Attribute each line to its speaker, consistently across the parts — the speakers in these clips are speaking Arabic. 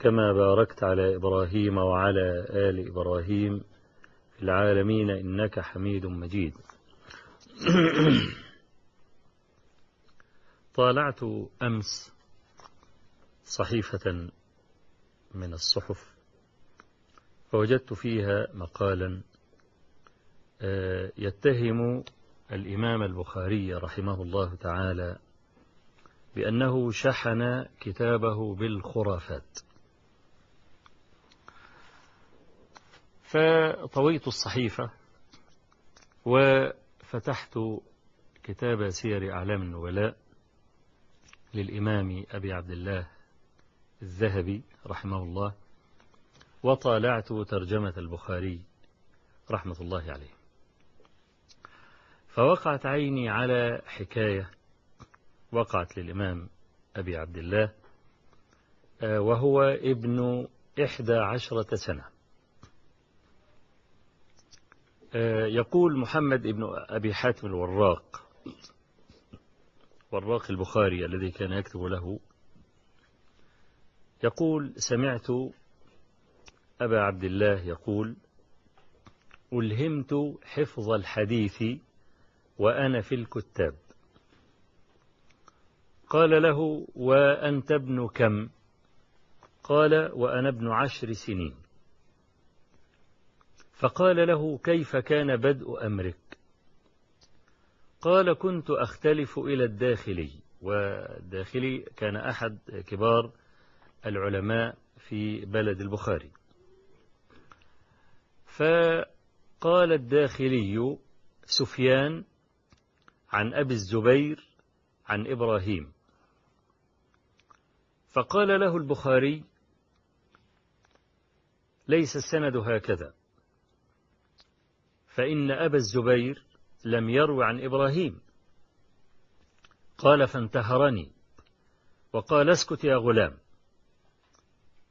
Speaker 1: كما باركت على إبراهيم وعلى آل إبراهيم في العالمين إنك حميد مجيد. طالعت أمس صحيفة من الصحف فوجدت فيها مقالا يتهم الإمام البخاري رحمه الله تعالى بأنه شحن كتابه بالخرافات. فطويت الصحيفة وفتحت كتاب سير أعلام النبلاء للإمام أبي عبد الله الذهبي رحمه الله وطالعت ترجمة البخاري رحمة الله عليه. فوقعت عيني على حكاية وقعت للإمام أبي عبد الله وهو ابن إحدى عشرة سنة. يقول محمد ابن أبي حاتم الوراق وراق البخاري الذي كان يكتب له. يقول سمعت أبا عبد الله يقول ألهمت حفظ الحديث وأنا في الكتاب. قال له وأنت ابن كم؟ قال وأنا ابن عشر سنين. فقال له كيف كان بدء أمرك؟ قال كنت أختلف إلى الداخلي والداخلي كان أحد كبار العلماء في بلد البخاري. فقال الداخلي سفيان عن أبي الزبير عن إبراهيم. فقال له البخاري ليس السند هكذا. فإن أبا الزبير لم يروي عن إبراهيم. قال فانتهرني وقال اسكت يا غلام.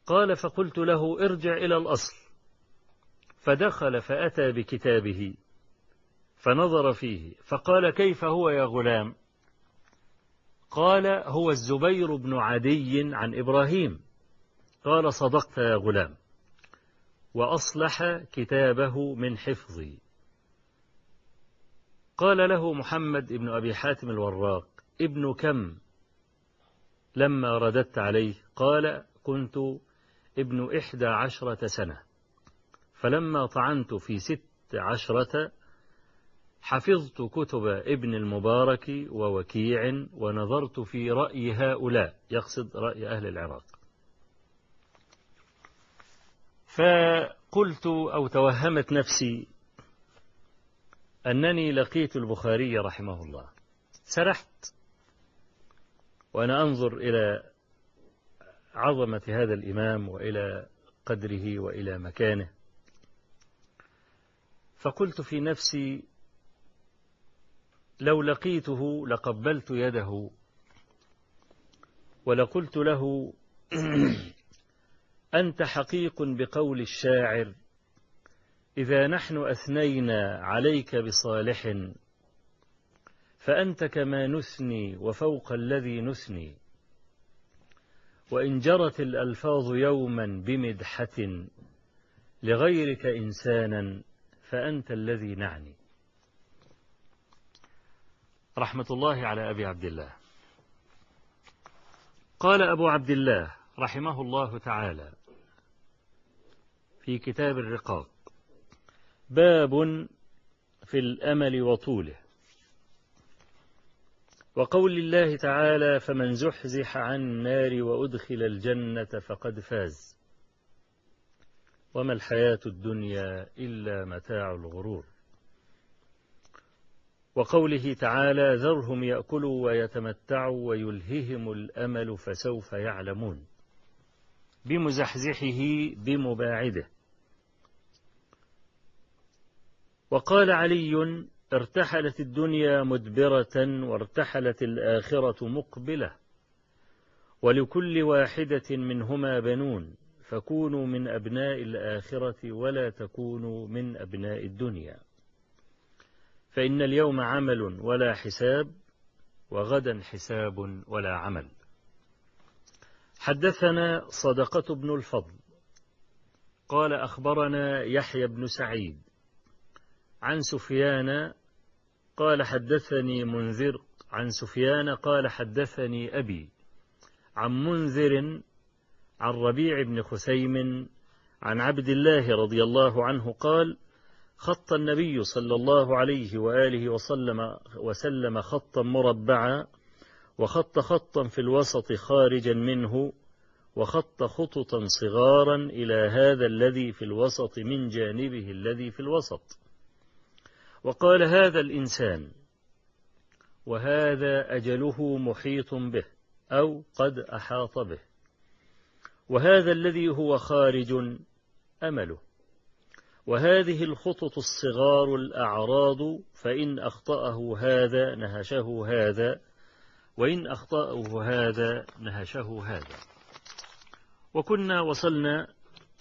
Speaker 1: قال فقلت له ارجع إلى الأصل. فدخل فأتى بكتابه فنظر فيه فقال كيف هو يا غلام؟ قال هو الزبير بن عدي عن إبراهيم. قال صدقت يا غلام وأصلح كتابه من حفظي. قال له محمد بن أبي حاتم الوراق ابن كم؟ لما رددت عليه قال كنت ابن إحدى عشرة سنة. فلما طعنت في ست عشرة حفظت كتب ابن المبارك ووكيع ونظرت في رأي هؤلاء يقصد رأي أهل العراق. فقلت أو توهمت نفسي أنني لقيت البخاري رحمه الله. سرحت. وأنا أنظر إلى عظمة هذا الإمام وإلى قدره وإلى مكانه. فقلت في نفسي لو لقيته لقبلت يده. ولقلت له أنت حقيق بقول الشاعر. إذا نحن أثنينا عليك بصالح فأنت كما نثني وفوق الذي نثني. وإن جرت الألفاظ يوما بمدحة لغيرك إنسانا فأنت الذي نعني. رحمة الله على أبي عبد الله. قال أبو عبد الله رحمه الله تعالى في كتاب الرقاق باب في الأمل وطوله. وقول الله تعالى فمن زحزح عن النار وأدخل الجنة فقد فاز. وما الحياة الدنيا إلا متاع الغرور. وقوله تعالى ذرهم يأكلوا ويتمتعوا ويلههم الأمل فسوف يعلمون. بمزحزحه بمباعده. وقال علي ارتحلت الدنيا مدبرة وارتحلت الآخرة مقبلة ولكل واحدة منهما بنون فكونوا من أبناء الآخرة ولا تكونوا من أبناء الدنيا. فإن اليوم عمل ولا حساب وغدا حساب ولا عمل. حدثنا صدقة بن الفضل قال أخبرنا يحيى بن سعيد عن سفيان قال حدثني منذر. عن سفيان قال حدثني أبي. عن منذر عن ربيع بن خثيم عن عبد الله رضي الله عنه قال خط النبي صلى الله عليه وآله وسلم, وسلم خطا مربعا وخط خطا في الوسط خارجا منه وخط خططا صغارا إلى هذا الذي في الوسط من جانبه الذي في الوسط. وقال هذا الإنسان وهذا أجله محيط به أو قد أحاط به وهذا الذي هو خارج أمله وهذه الخطط الصغار الأعراض فإن أخطأه هذا نهشه هذا وإن أخطأه هذا نهشه هذا. وكنا وصلنا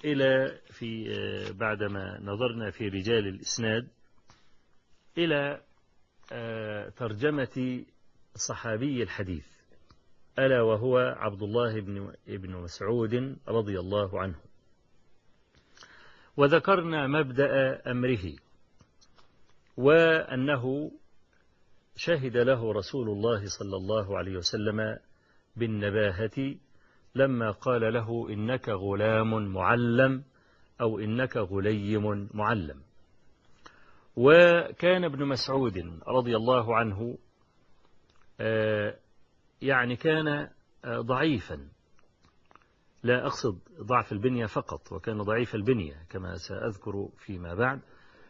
Speaker 1: إلى في بعدما نظرنا في رجال الإسناد إلى ترجمة صحابي الحديث ألا وهو عبد الله بن ابن مسعود رضي الله عنه. وذكرنا مبدأ أمره وأنه شهد له رسول الله صلى الله عليه وسلم بالنباهة لما قال له إنك غلام معلم أو إنك غليم معلم. وكان ابن مسعود رضي الله عنه يعني كان ضعيفا. لا أقصد ضعف البنية فقط وكان ضعيف البنية كما سأذكر فيما بعد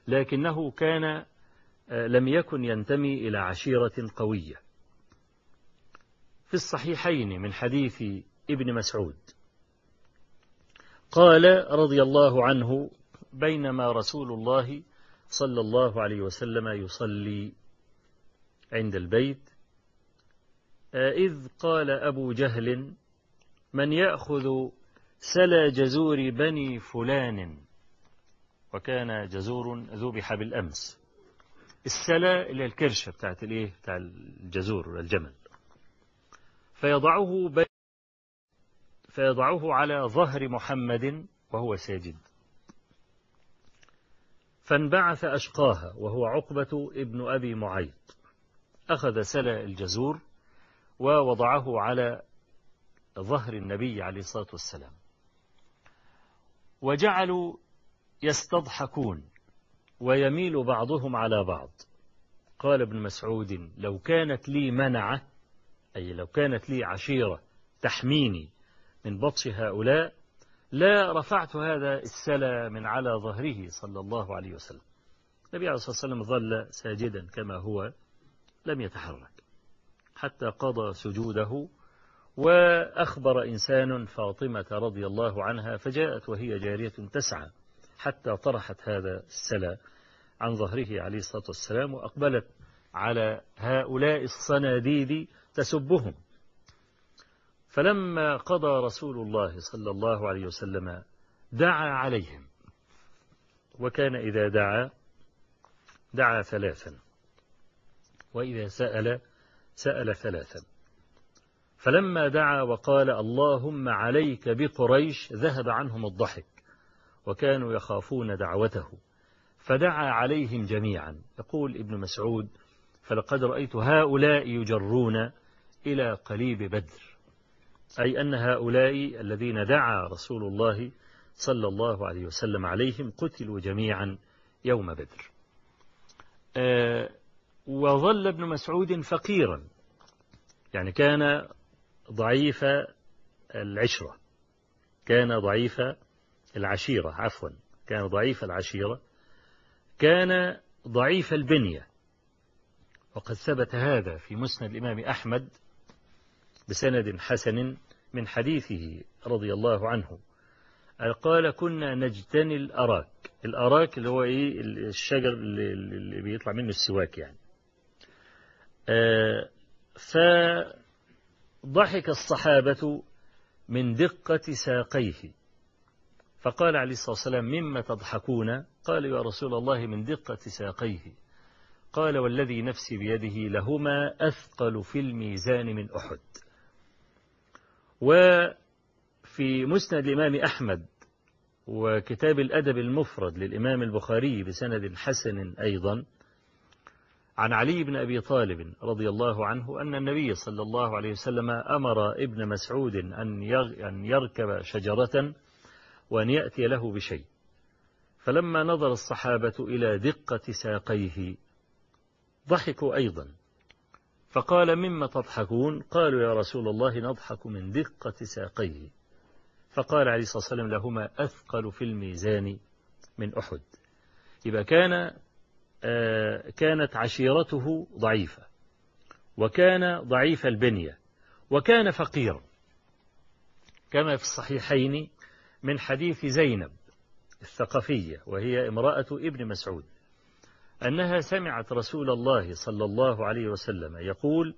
Speaker 1: لكنه كان لم يكن ينتمي إلى عشيرة قوية. في الصحيحين من حديث ابن مسعود قال رضي الله عنه بينما رسول الله صلى الله عليه وسلم يصلي عند البيت. إذ قال أبو جهل من يأخذ سلا جزور بني فلان؟ وكان جزور ذبح بالأمس السلا اللي الكرشة بتاعت الإيه؟ بتاع الجزور الجمل. فيضعه فيضعه على ظهر محمد وهو ساجد. فانبعث أشقاها وهو عقبة ابن أبي معيط. أخذ سلا الجزور ووضعه على ظهر النبي عليه الصلاة والسلام. وجعلوا يستضحكون ويميل بعضهم على بعض. قال ابن مسعود لو كانت لي منعة أي لو كانت لي عشيرة تحميني من بطش هؤلاء لا رفعت هذا السلا من على ظهره صلى الله عليه وسلم. النبي عليه الصلاة والسلام ظل ساجدا كما هو لم يتحرك حتى قضى سجوده وأخبر إنسان فاطمة رضي الله عنها فجاءت وهي جارية تسعى حتى طرحت هذا السلا عن ظهره عليه الصلاة والسلام وأقبلت على هؤلاء الصناديد تسبهم. فلما قضى رسول الله صلى الله عليه وسلم دعا عليهم. وكان إذا دعا دعا ثلاثا. وإذا سأل سأل ثلاثا. فلما دعا وقال اللهم عليك بقريش ذهب عنهم الضحك وكانوا يخافون دعوته. فدعا عليهم جميعا. يقول ابن مسعود فلقد رأيت هؤلاء يجرون إلى قليب بدر. أي أن هؤلاء الذين دعا رسول الله صلى الله عليه وسلم عليهم قتلوا جميعا يوم بدر. وظل ابن مسعود فقيرا يعني كان ضعيف العشرة كان ضعيف العشيرة عفوا كان ضعيف العشيرة كان ضعيف البنية. وقد ثبت هذا في مسند الإمام أحمد بسند حسن من حديثه رضي الله عنه. قال كنا نجتني الأراك. الأراك اللي هو إيه؟ الشجر اللي بيطلع منه السواك يعني. فضحك الصحابة من دقة ساقيه. فقال عليه الصلاة والسلام مما تضحكون؟ قال يا رسول الله من دقة ساقيه. قال والذي نفسي بيده لهما أثقل في الميزان من أحد. وفي مسند الإمام أحمد وكتاب الأدب المفرد للإمام البخاري بسند حسن أيضا عن علي بن أبي طالب رضي الله عنه أن النبي صلى الله عليه وسلم أمر ابن مسعود أن يركب شجرة وأن يأتي له بشيء. فلما نظر الصحابة إلى دقة ساقيه ضحكوا أيضا. فقال مما تضحكون؟ قالوا يا رسول الله نضحك من دقة ساقيه. فقال عليه الصلاة والسلام لهما أثقل في الميزان من أحد. يبقى كان كانت عشيرته ضعيفة وكان ضعيف البنية وكان فقيرا. كما في الصحيحين من حديث زينب الثقفية وهي امرأة ابن مسعود. أنها سمعت رسول الله صلى الله عليه وسلم يقول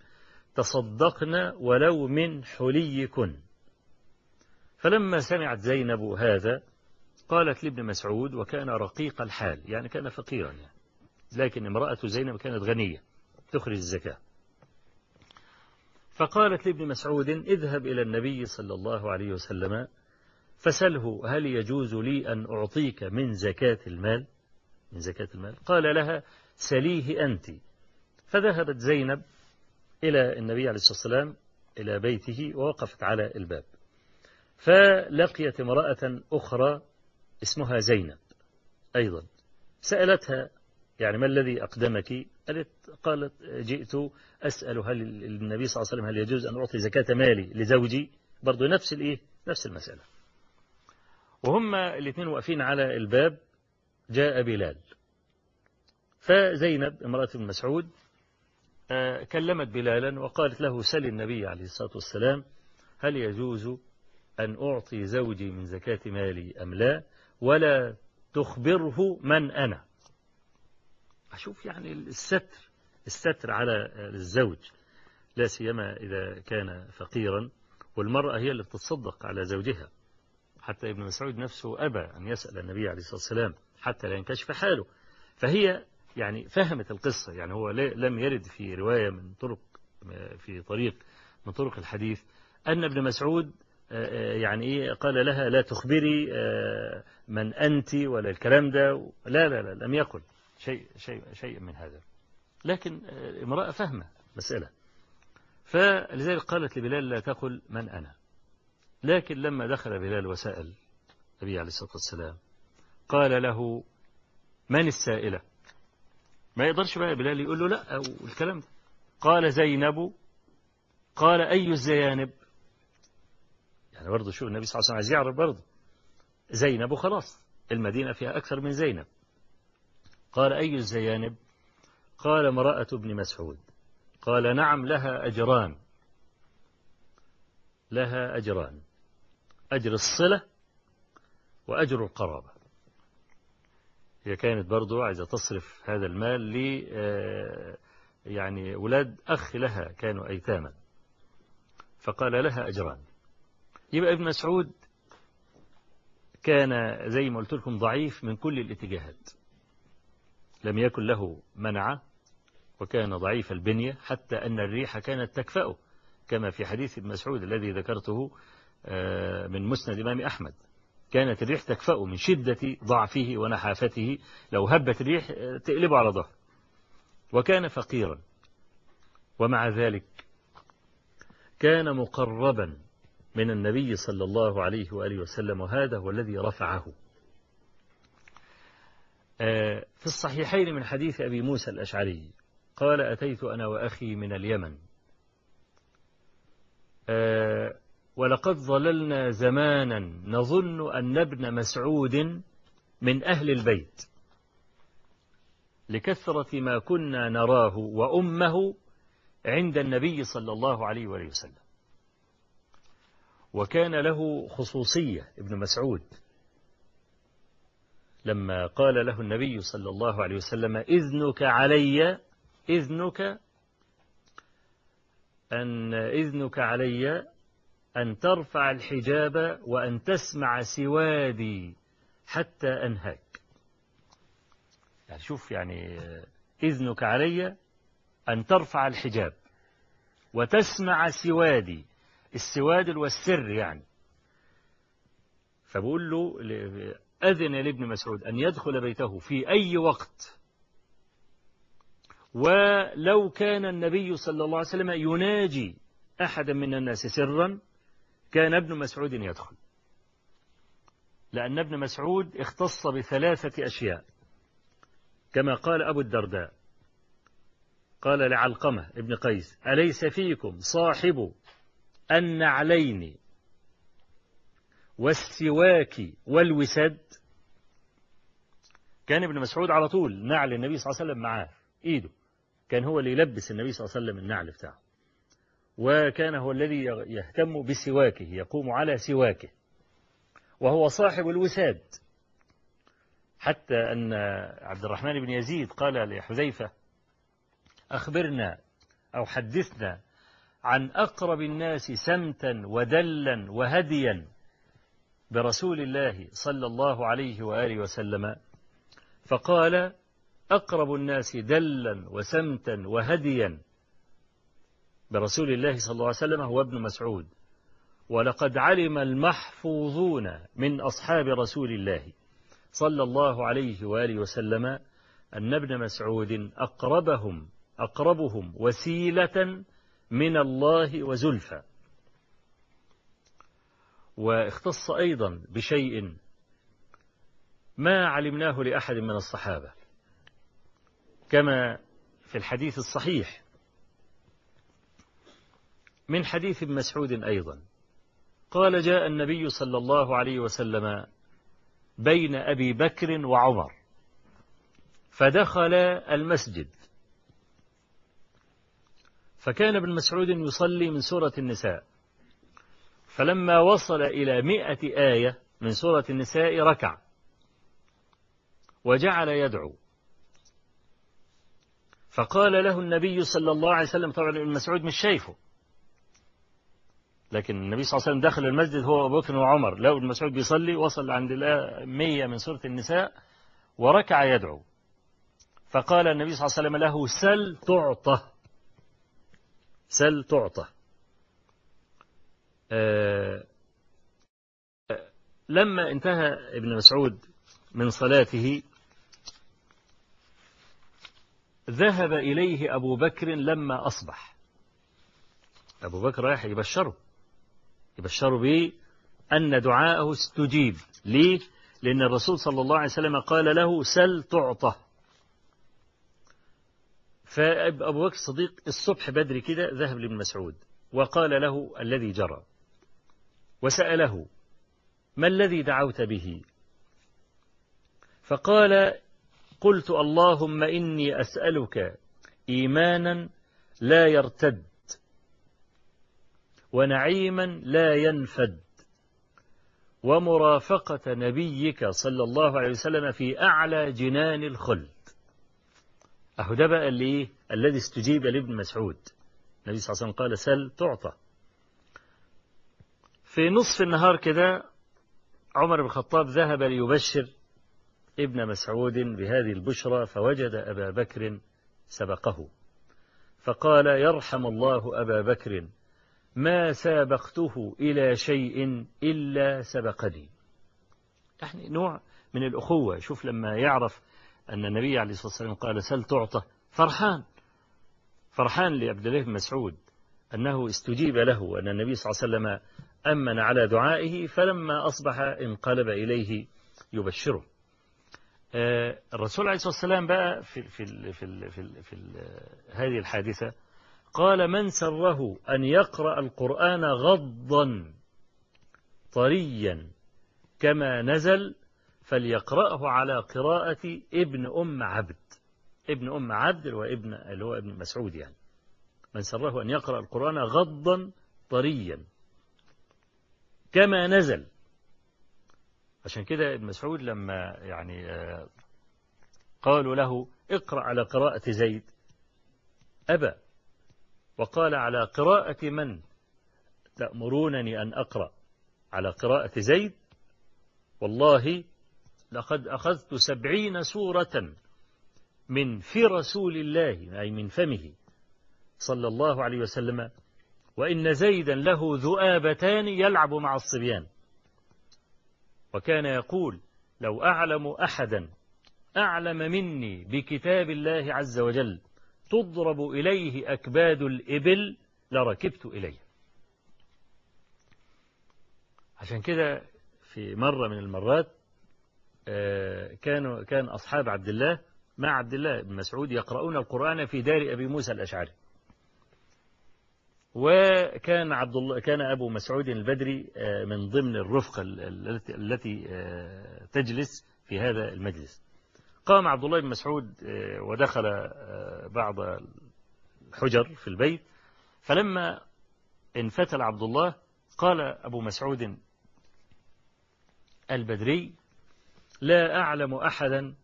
Speaker 1: تصدقن ولو من حليكن. فلما سمعت زينب هذا قالت لابن مسعود وكان رقيق الحال يعني كان فقيرا يعني لكن امرأة زينب كانت غنية تخرج الزكاة. فقالت لابن مسعود اذهب إلى النبي صلى الله عليه وسلم فسله هل يجوز لي أن أعطيك من زكاة المال؟ من زكاة المال. قال لها سليه أنت. فذهبت زينب إلى النبي عليه الصلاة والسلام إلى بيته ووقفت على الباب. فلقيت امرأة أخرى اسمها زينب أيضا. سألتها يعني ما الذي أقدمك؟ قالت قالت جئت أسأل هل النبي صلى الله عليه وسلم هل يجوز أن أعطي زكاة مالي لزوجي؟ برضو نفس الإيه نفس المسألة. وهم الاثنين واقفين على الباب جاء بلال. فزينب امرأة ابن مسعود كلمت بلالا وقالت له سل النبي عليه الصلاة والسلام هل يجوز أن أعطي زوجي من زكاة مالي أم لا؟ ولا تخبره من أنا. أشوف يعني الستر الستر على الزوج لا سيما إذا كان فقيرا والمرأة هي اللي بتتصدق على زوجها. حتى ابن مسعود نفسه أبى أن يسأل النبي عليه الصلاة والسلام حتى لا ينكشف حاله. فهي يعني فهمت القصة يعني هو لم يرد في رواية من طرق في طريق من طرق الحديث أن ابن مسعود يعني إيه قال لها لا تخبري من أنت ولا الكلام ده. لا لا لا لم يقل شيء شيء شيء من هذا. لكن امرأة فهمة مسألة. فلذلك قالت لبلال لا تقل من أنا. لكن لما دخل بلال وسأل النبي عليه الصلاة والسلام قال له من السائلة؟ ما يقدرش بقى بلال يقول له لا والكلام ده قال زينب قال أي الزيانب؟ يعني برضه شو النبي صلى الله عليه وسلم عايز يعرف برضه. زينب وخلاص المدينة فيها أكثر من زينب. قال أي الزيانب؟ قال امرأة ابن مسعود. قال نعم لها أجران. لها أجران. أجر الصلة وأجر القرابة. هي كانت برضو عايزة تصرف هذا المال ل يعني ولاد أخ لها كانوا أيتاما. فقال لها أجران. يبقى ابن مسعود كان زي ما قلت لكم ضعيف من كل الاتجاهات. لم يكن له منعة وكان ضعيف البنية حتى أن الريح كانت تكفأه كما في حديث ابن مسعود الذي ذكرته من مسند الإمام أحمد. كانت الريح تكفأه من شدة ضعفه ونحافته. لو هبت الريح تقلبه على ظهر. وكان فقيرا. ومع ذلك كان مقربا من النبي صلى الله عليه وآله وسلم وهذا هو الذي رفعه. في الصحيحين من حديث أبي موسى الأشعري قال أتيت أنا وأخي من اليمن. ولقد ظللنا زمانا نظن أن ابن مسعود من أهل البيت. لكثرة ما كنا نراه وأمه عند النبي صلى الله عليه وآله وسلم. وكان له خصوصية ابن مسعود. لما قال له النبي صلى الله عليه وسلم إذنك علي إذنك أن إذنك علي أن ترفع الحجاب وأن تسمع سوادي حتى أنهاك يعني شوف يعني إذنك علي أن ترفع الحجاب وتسمع سوادي السواد والسر يعني. فبقول له أذن لابن مسعود أن يدخل بيته في أي وقت. ولو كان النبي صلى الله عليه وسلم يناجي أحدا من الناس سرا كان ابن مسعود يدخل. لأن ابن مسعود اختص بثلاثة أشياء كما قال أبو الدرداء قال لعلقمة ابن قيس أليس فيكم صاحب النعلين والسواك والوسد؟ كان ابن مسعود على طول نعل النبي صلى الله عليه وسلم معاه إيده. كان هو اللي يلبس النبي صلى الله عليه وسلم النعل بتاعه. وكان هو الذي يهتم بسواكه يقوم على سواكه. وهو صاحب الوساد. حتى أن عبد الرحمن بن يزيد قال لحذيفة أخبرنا أو حدثنا عن أقرب الناس سمتا ودلا وهديا برسول الله صلى الله عليه وآله وسلم. فقال أقرب الناس دلا وسمتا وهديا برسول الله صلى الله عليه وسلم هو ابن مسعود. ولقد علم المحفوظون من أصحاب رسول الله صلى الله عليه وآله وسلم أن ابن مسعود أقربهم أقربهم وسيلة من الله وزلفى. واختص أيضا بشيء ما علمناه لأحد من الصحابة كما في الحديث الصحيح من حديث ابن مسعود أيضا. قال جاء النبي صلى الله عليه وسلم بين أبي بكر وعمر فدخل المسجد. فكان ابن مسعود يصلي من سورة النساء فلما وصل إلى مئة آية من سورة النساء ركع وجعل يدعو. فقال له النبي صلى الله عليه وسلم طبعا ابن مسعود مش شايفه. لكن النبي صلى الله عليه وسلم دخل المسجد هو أبو بكر وعمر. لو ابن مسعود بيصلي وصل عند مية من سورة النساء وركع يدعو. فقال النبي صلى الله عليه وسلم له سل تعطى. سل تعطى. أه لما انتهى ابن مسعود من صلاته ذهب إليه أبو بكر لما أصبح. أبو بكر رايح يبشره. يبشره به أن دعاءه استجيب ليه؟ لأن الرسول صلى الله عليه وسلم قال له سل تعطى فأبو بكر الصديق الصبح بدري كده ذهب لابن مسعود وقال له الذي جرى وسأله ما الذي دعوت به فقال قلت اللهم إني أسألك إيمانا لا يرتد ونعيما لا ينفد. ومرافقة نبيك صلى الله عليه وسلم في أعلى جنان الخلد. أهو ده بقى اللي؟ الذي استجيب لابن مسعود. النبي صلى الله عليه وسلم قال سل تعطى. في نصف النهار كده عمر بن الخطاب ذهب ليبشر ابن مسعود بهذه البشرى فوجد أبا بكر سبقه. فقال يرحم الله أبا بكر ما سابقته إلى شيء إلا سبقني. يعني نوع من الأخوة. شوف لما يعرف أن النبي عليه الصلاة والسلام قال سل تعطى فرحان. فرحان لعبد الله بن مسعود أنه استجيب له أن النبي صلى الله عليه وسلم أمن على دعائه فلما أصبح انقلب إليه يبشره. الرسول عليه الصلاة والسلام بقى في, في, في, في, في, في هذه الحادثة قال من سره أن يقرأ القرآن غضا طريا كما نزل فليقرأه على قراءة ابن أم عبد. ابن أم عبد اللي هو ابن, اللي هو ابن مسعود يعني. من سره أن يقرأ القرآن غضا طريا. كما نزل. عشان كده ابن مسعود لما يعني قالوا له اقرأ على قراءة زيد. أبى. وقال على قراءة من؟ تأمرونني أن أقرأ. على قراءة زيد؟ والله لقد أخذت سبعين سورة من في رسول الله أي من فمه صلى الله عليه وسلم وإن زيدا له ذؤابتان يلعب مع الصبيان. وكان يقول لو أعلم أحدا أعلم مني بكتاب الله عز وجل تضرب إليه أكباد الإبل لركبت إليه. عشان كده في مرة من المرات كانوا كان أصحاب عبد الله مع عبد الله بن مسعود يقرؤون القرآن في دار أبي موسى الأشعري. وكان عبد الله كان أبو مسعود البدري من ضمن الرفقة التي تجلس في هذا المجلس. قام عبد الله بن مسعود ودخل بعض الحجر في البيت. فلما انفتل عبد الله قال أبو مسعود البدري لا أعلم أحدا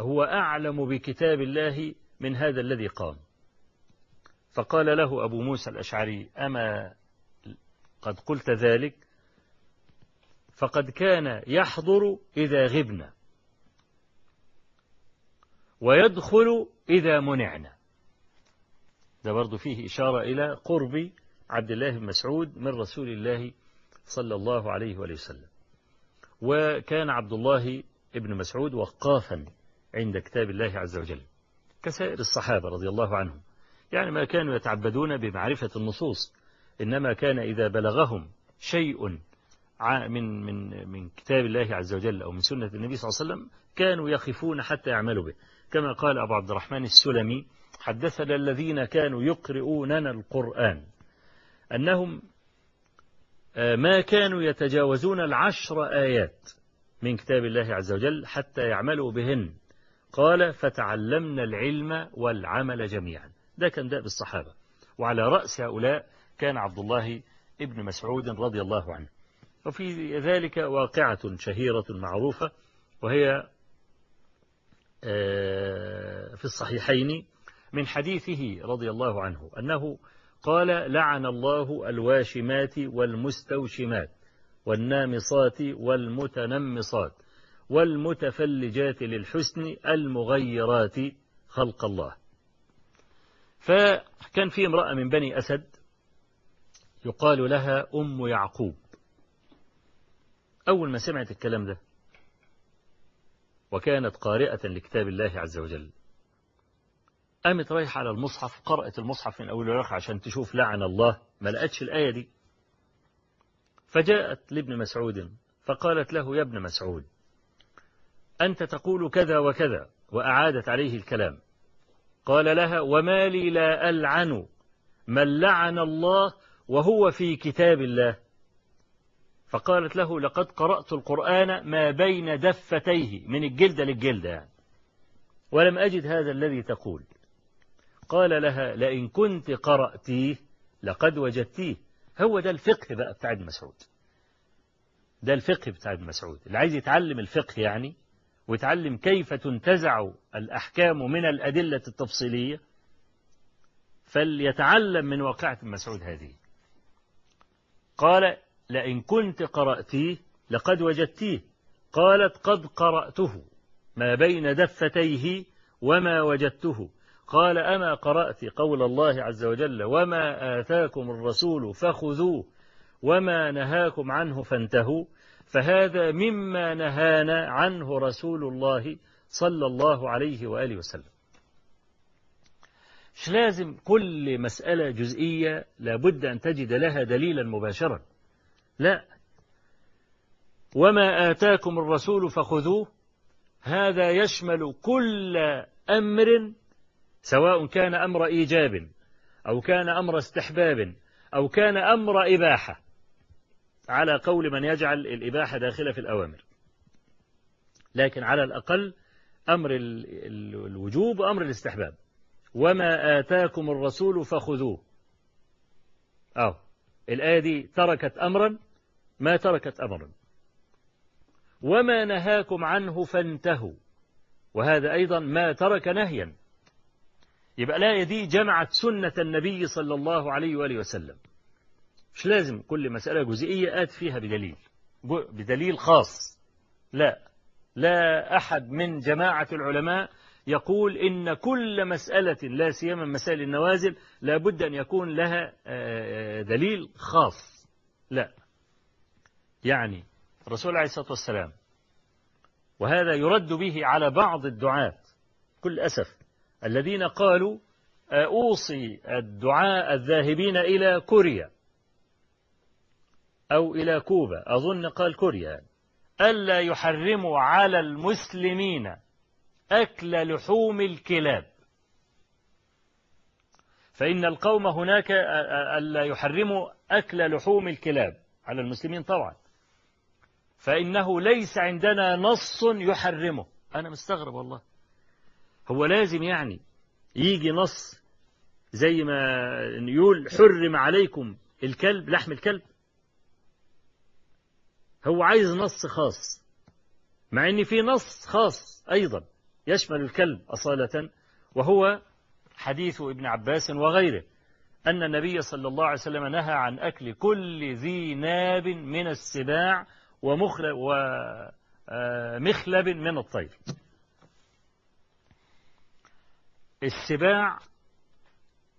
Speaker 1: هو أعلم بكتاب الله من هذا الذي قام. فقال له أبو موسى الأشعري أما قد قلت ذلك فقد كان يحضر إذا غبنا. ويدخل إذا منعنا. ده برضو فيه إشارة إلى قرب عبد الله بن مسعود من رسول الله صلى الله عليه وآله وسلم. وكان عبد الله ابن مسعود وقافا عند كتاب الله عز وجل كسائر الصحابة رضي الله عنهم. يعني ما كانوا يتعبدون بمعرفة النصوص إنما كان إذا بلغهم شيء من من من كتاب الله عز وجل أو من سنة النبي صلى الله عليه وسلم كانوا يخفون حتى يعملوا به. كما قال أبو عبد الرحمن السلمي حدثنا الذين كانوا يقرؤوننا القرآن أنهم ما كانوا يتجاوزون العشر آيات من كتاب الله عز وجل حتى يعملوا بهن. قال فتعلمنا العلم والعمل جميعا. ده كان دأب الصحابة وعلى رأس هؤلاء كان عبد الله ابن مسعود رضي الله عنه. وفي ذلك واقعة شهيرة معروفة وهي في الصحيحين من حديثه رضي الله عنه أنه قال لعن الله الواشمات والمستوشمات والنامصات والمتنمصات والمتفلجات للحسن المغيرات خلق الله. فكان في امرأة من بني أسد يقال لها أم يعقوب. أول ما سمعت الكلام ده وكانت قارئة لكتاب الله عز وجل. قامت رايحة على المصحف قرأت المصحف من أول ركعة عشان تشوف لعن الله ما لقتش الآية دي. فجاءت لابن مسعود فقالت له يا ابن مسعود أنت تقول كذا وكذا وأعادت عليه الكلام. قال لها وما لي لا ألعن من لعن الله وهو في كتاب الله. فقالت له لقد قرأت القرآن ما بين دفتيه من الجلدة للجلدة يعني. ولم أجد هذا الذي تقول. قال لها لئن كنت قرأتيه لقد وجدتيه. هو ده الفقه بقى بتاع ابن مسعود. ده الفقه بتاع ابن مسعود. اللي عايز يتعلم الفقه يعني ويتعلم كيف تنتزع الأحكام من الأدلة التفصيلية فليتعلم من واقعة ابن مسعود هذه. قال لئن كنت قرأتيه لقد وجدتيه. قالت قد قرأته ما بين دفتيه وما وجدته. قال أما قرأت قول الله عز وجل وما آتاكم الرسول فخذوه وما نهاكم عنه فانتهوا فهذا مما نهانا عنه رسول الله صلى الله عليه وآله وسلم. مش لازم كل مسألة جزئية لابد أن تجد لها دليلا مباشرا. لا. وما آتاكم الرسول فخذوه. هذا يشمل كل أمر سواء كان أمر إيجاب أو كان أمر استحباب أو كان أمر إباحة. على قول من يجعل الإباحة داخلة في الأوامر. لكن على الأقل أمر الوجوب وأمر الاستحباب. وما آتاكم الرسول فخذوه. أو الآية دي تركت أمرا ما تركت أمرا. وما نهاكم عنه فانتهوا. وهذا أيضا ما ترك نهيا. يبقى الآية دي جمعت سنة النبي صلى الله عليه وآله وسلم. مش لازم كل مسألة جزئية آت فيها بدليل. بدليل خاص. لا. لا أحد من جماعة العلماء يقول إن كل مسألة لا سيما مسائل النوازل لابد أن يكون لها دليل خاص. لا. يعني الرسول عليه الصلاة والسلام. وهذا يرد به على بعض الدعاة. كل أسف. الذين قالوا أوصي الدعاء الذاهبين إلى كوريا. أو إلى كوبا. أظن قال كوريا ألا يحرموا على المسلمين أكل لحوم الكلاب. فإن القوم هناك ألا يحرموا أكل لحوم الكلاب. على المسلمين طبعا. فإنه ليس عندنا نص يحرمه. أنا مستغرب والله. هو لازم يعني يجي نص زي ما يقول حرم عليكم الكلب لحم الكلب. هو عايز نص خاص مع إن في نص خاص أيضا يشمل الكلب أصالة وهو حديث ابن عباس وغيره أن النبي صلى الله عليه وسلم نهى عن أكل كل ذي ناب من السباع ومخلب ومخلب من الطير. السباع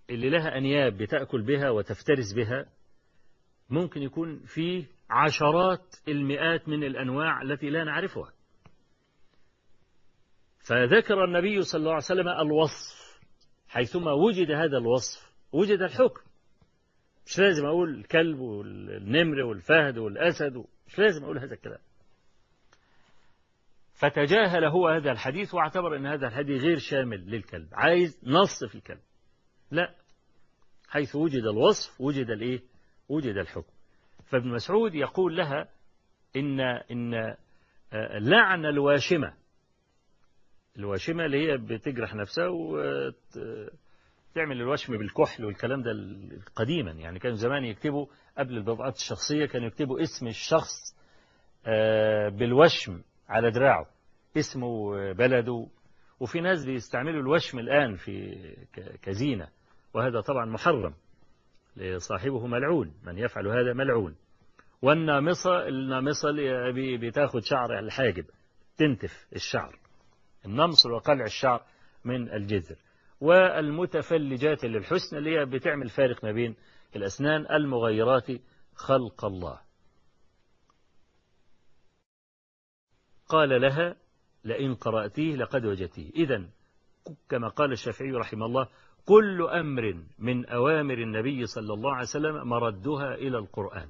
Speaker 1: اللي لها أنياب بتأكل بها وتفترس بها ممكن يكون فيه عشرات المئات من الأنواع التي لا نعرفها. فذكر النبي صلى الله عليه وسلم الوصف. حيثما وجد هذا الوصف وجد الحكم. مش لازم أقول الكلب والنمر والفهد والأسد مش لازم أقول هذا الكلام. فتجاهل هو هذا الحديث واعتبر أن هذا الحديث غير شامل للكلب. عايز نص في الكلب. لا. حيث وجد الوصف وجد الإيه؟ وجد الحكم. فابن مسعود يقول لها إن إن لعن الواشمة. الواشمة اللي هي بتجرح نفسها وتعمل الوشم بالكحل والكلام ده قديما. يعني كانوا زمان يكتبوا قبل البضاعات الشخصية كانوا يكتبوا اسم الشخص بالوشم على دراعه. اسمه بلده. وفي ناس بيستعملوا الوشم الآن في كزينة. وهذا طبعا محرم صاحبه ملعون. من يفعل هذا ملعون. والنامصة النامصة اللي بتاخد شعر الحاجب. تنتف الشعر. النمص وقلع الشعر من الجذر. والمتفلجات للحسن اللي هي بتعمل فارق ما بين الأسنان المغيرات خلق الله. قال لها لئن قرأتيه لقد وجدتيه. إذا كما قال الشافعي رحمه الله كل أمر من أوامر النبي صلى الله عليه وسلم مردها إلى القرآن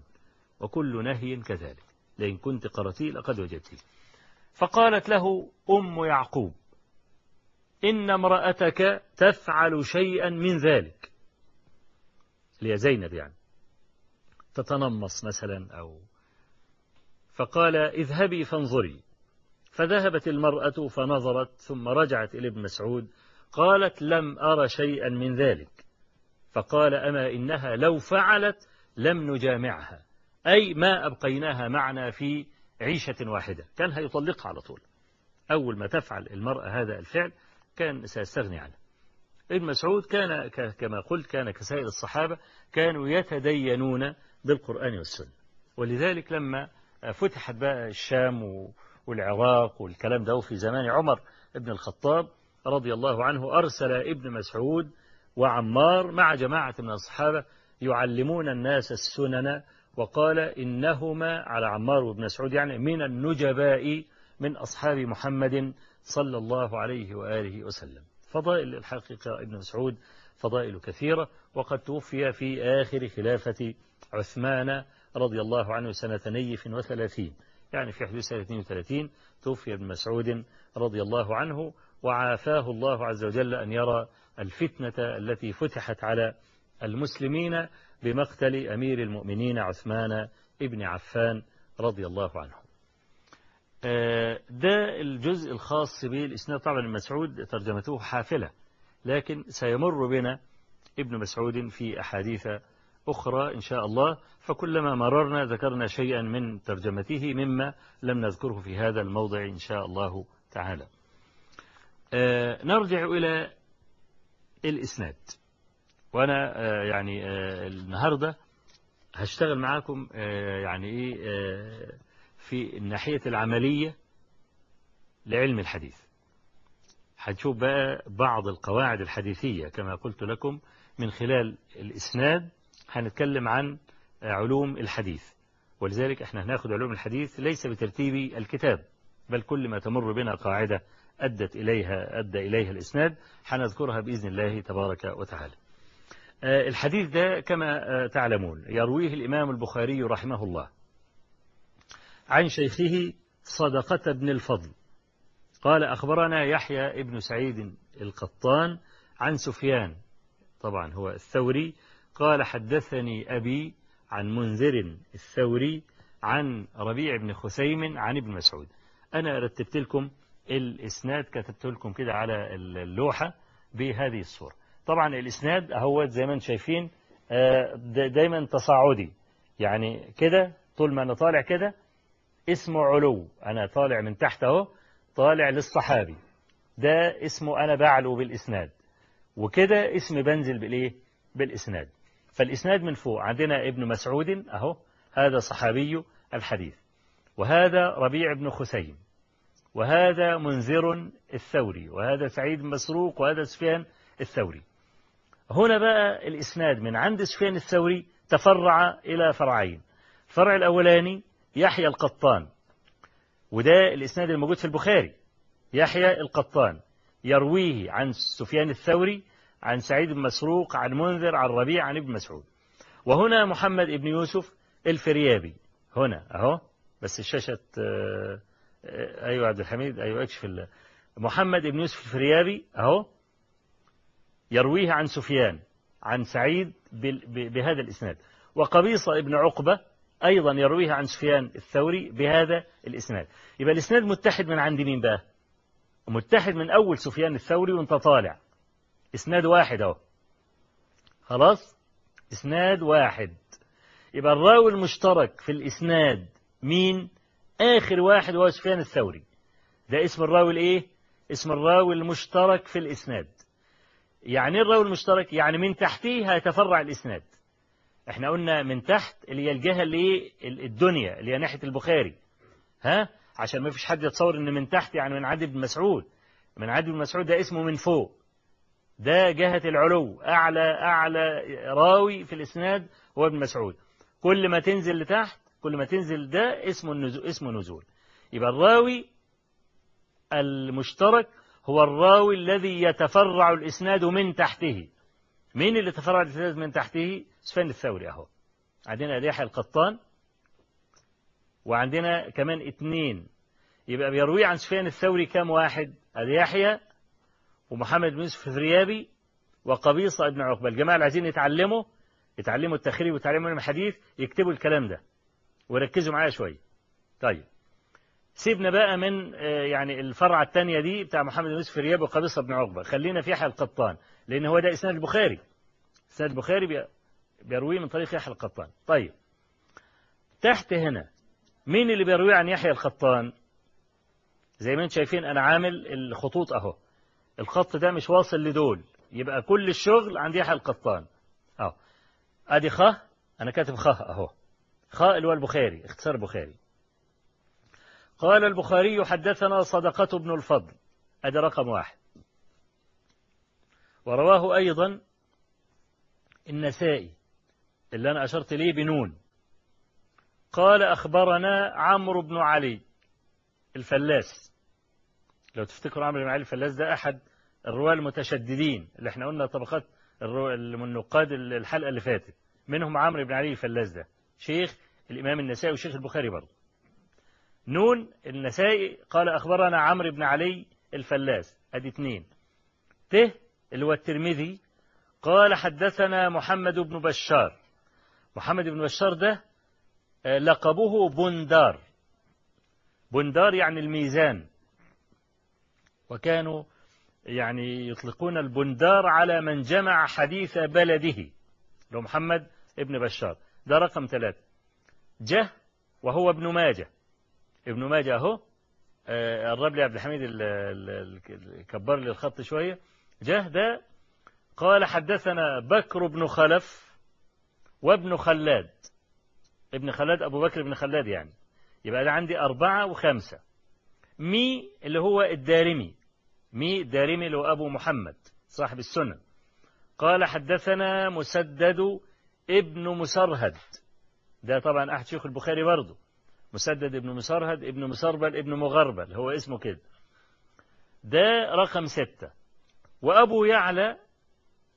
Speaker 1: وكل نهي كذلك لئن كنت قرأتيه لقد وجدتيه. فقالت له أم يعقوب إن امرأتك تفعل شيئا من ذلك. لي زينب يعني. تتنمص مثلا أو فقال اذهبي فانظري. فذهبت المرأة فنظرت ثم رجعت إلى ابن مسعود. قالت لم أر شيئا من ذلك. فقال أما إنها لو فعلت لم نجامعها. أي ما أبقيناها معنا في عيشة واحدة. كان هيطلقها على طول. أول ما تفعل المرأة هذا الفعل كان سيستغني عنه. ابن مسعود كان كما قلت كان كسائر الصحابة كانوا يتدينون بالقرآن والسنة. ولذلك لما فتحت بقى الشام والعراق والكلام ده في زمان عمر ابن الخطاب رضي الله عنه أرسل ابن مسعود وعمار مع جماعة من الصحابة يعلمون الناس السنن وقال إنهما على عمار وابن مسعود يعني من النجباء من أصحاب محمد صلى الله عليه وآله وسلم. فضائل الحقيقة ابن مسعود فضائل كثيرة وقد توفي في آخر خلافة عثمان رضي الله عنه سنة نيف وثلاثين يعني في حدود سنة 32 توفي ابن مسعود رضي الله عنه وعافاه الله عز وجل أن يرى الفتنة التي فتحت على المسلمين بمقتل أمير المؤمنين عثمان ابن عفان رضي الله عنه. ده الجزء الخاص بالإسناد طبعا المسعود ترجمته حافلة لكن سيمر بنا ابن مسعود في أحاديث أخرى إن شاء الله. فكلما مررنا ذكرنا شيئا من ترجمته مما لم نذكره في هذا الموضع إن شاء الله تعالى. نرجع إلى الإسناد. وأنا يعني النهاردة هشتغل معاكم يعني إيه في الناحية العملية لعلم الحديث. هنشوف بقى بعض القواعد الحديثية كما قلت لكم من خلال الإسناد. هنتكلم عن علوم الحديث ولذلك إحنا هناخد علوم الحديث ليس بترتيب الكتاب بل كل ما تمر بنا قاعدة أدت إليها أدى إليها الإسناد. هنذكرها بإذن الله تبارك وتعالى. الحديث ده كما تعلمون يرويه الإمام البخاري رحمه الله. عن شيخه صدقة بن الفضل. قال أخبرنا يحيى ابن سعيد القطان عن سفيان طبعا هو الثوري قال حدثني أبي عن منذر الثوري عن ربيع بن خثيم عن ابن مسعود. أنا رتبت لكم الإسناد كتبت لكم كده على اللوحة بهذه الصورة. طبعا الإسناد هو زي ما أنتم شايفين دايما تصاعدي. يعني كده طول ما أنا طالع كده اسمه علو. أنا طالع من تحت اهو طالع للصحابي. ده اسمه أنا بعلو بالإسناد. وكده اسم بنزل بالإيه بالإسناد. فالإسناد من فوق. عندنا ابن مسعود أهو. هذا صحابي الحديث. وهذا ربيع بن خثيم. وهذا منذر الثوري. وهذا سعيد مسروق. وهذا سفيان الثوري. هنا بقى الإسناد. من عند سفيان الثوري تفرع إلى فرعين. الفرع الأولاني يحيى القطان. وده الإسناد الموجود في البخاري. يحيى القطان. يرويه عن سفيان الثوري عن سعيد بن مسروق عن منذر عن ربيع عن ابن مسعود. وهنا محمد بن يوسف الفريابي. هنا أهو. بس الشاشة أيوة عبد الحميد. أيوة اكشف الله محمد بن يوسف الفريابي أهو. يرويه عن سفيان عن سعيد بهذا الإسناد. وقبيصة ابن عقبة أيضا يرويه عن سفيان الثوري بهذا الإسناد. يبقى الإسناد متحد من عند مين بقى؟ متحد من أول سفيان الثوري وأنت طالع. إسناد واحد أهو. خلاص؟ إسناد واحد. يبقى الراوي المشترك في الإسناد مين؟ آخر واحد هو سفيان الثوري. ده اسم الراوي الإيه؟ اسم الراوي المشترك في الإسناد. يعني الراوي المشترك؟ يعني من تحتيه هيتفرع الإسناد. إحنا قلنا من تحت اللي هي الجهة اللي الدنيا اللي هي ناحية البخاري. ها؟ عشان ما فيش حد يتصور إن من تحت يعني من عدي بن مسعود. من عدي بن مسعود ده اسمه من فوق. ده جهة العلو. أعلى أعلى راوي في الإسناد هو ابن مسعود. كل ما تنزل لتحت كل ما تنزل ده اسمه النزول اسمه نزول. يبقى الراوي المشترك هو الراوي الذي يتفرع الإسناد من تحته. مين اللي تفرع الإسناد من تحته؟ سفيان الثوري أهو؟ عندنا يحيى القطان وعندنا كمان اتنين يبقى بيروي عن سفيان الثوري كام واحد؟ ادي يحيى ومحمد بن يوسف الريابي وقبيصة ابن عقبة. الجماعة اللي عايزين يتعلموا يتعلموا التخريج ويتعلموا الحديث يكتبوا الكلام ده. وركزوا معايا شوية. طيب. سيبنا بقى من يعني الفرعة الثانية دي بتاع محمد بن يوسف الريابي وقبيصة بن عقبة. خلينا في يحيى القطان لأن هو ده إسناد البخاري. إسناد البخاري بيرويه من طريق يحيى القطان. طيب. تحت هنا مين اللي بيروي عن يحيى القطان؟ زي ما أنتم شايفين أنا عامل الخطوط أهو. الخط ده مش واصل لدول. يبقى كل الشغل عند يحيى القطان. أهو. أدي خ. أنا كاتب خ أهو. خ اللي هو البخاري اختصار بخاري قال البخاري حدثنا صدقة بن الفضل. آدي رقم واحد. ورواه أيضا النسائي. اللي أنا أشرت ليه بنون. قال أخبرنا عمرو بن علي الفلاس. لو تفتكروا عمرو بن علي الفلاس ده أحد الرواة المتشددين اللي إحنا قلنا طبقات النقاد الحلقة اللي فاتت. منهم عمرو بن علي الفلاس ده. شيخ الإمام النسائي وشيخ البخاري برضه. نون النسائي قال أخبرنا عمرو بن علي الفلاس. أدي اثنين ت اللي هو الترمذي قال حدثنا محمد بن بشار. محمد بن بشار ده آه، لقبه بندار. بندار يعني الميزان. وكانوا يعني يطلقون البندار على من جمع حديث بلده. لو محمد ابن بشار ده رقم ثلاثة. جه وهو ابن ماجه. ابن ماجه أهو آه، قرب لي عبد الحميد ال- ال- ال- كبر لي الخط شوية. جه ده قال حدثنا بكر بن خلف. وابن خلاد. ابن خلاد أبو بكر بن خلاد يعني. يبقى ده عندي أربعة وخمسة. مي اللي هو الدارمي. مي الدارمي اللي هو أبو محمد صاحب السنن قال حدثنا مسدد ابن مسرهد. ده طبعا أحد شيوخ البخاري برضه. مسدد ابن مسرهد ابن مسربل ابن مغربل. هو اسمه كده. ده رقم ستة. وأبو يعلى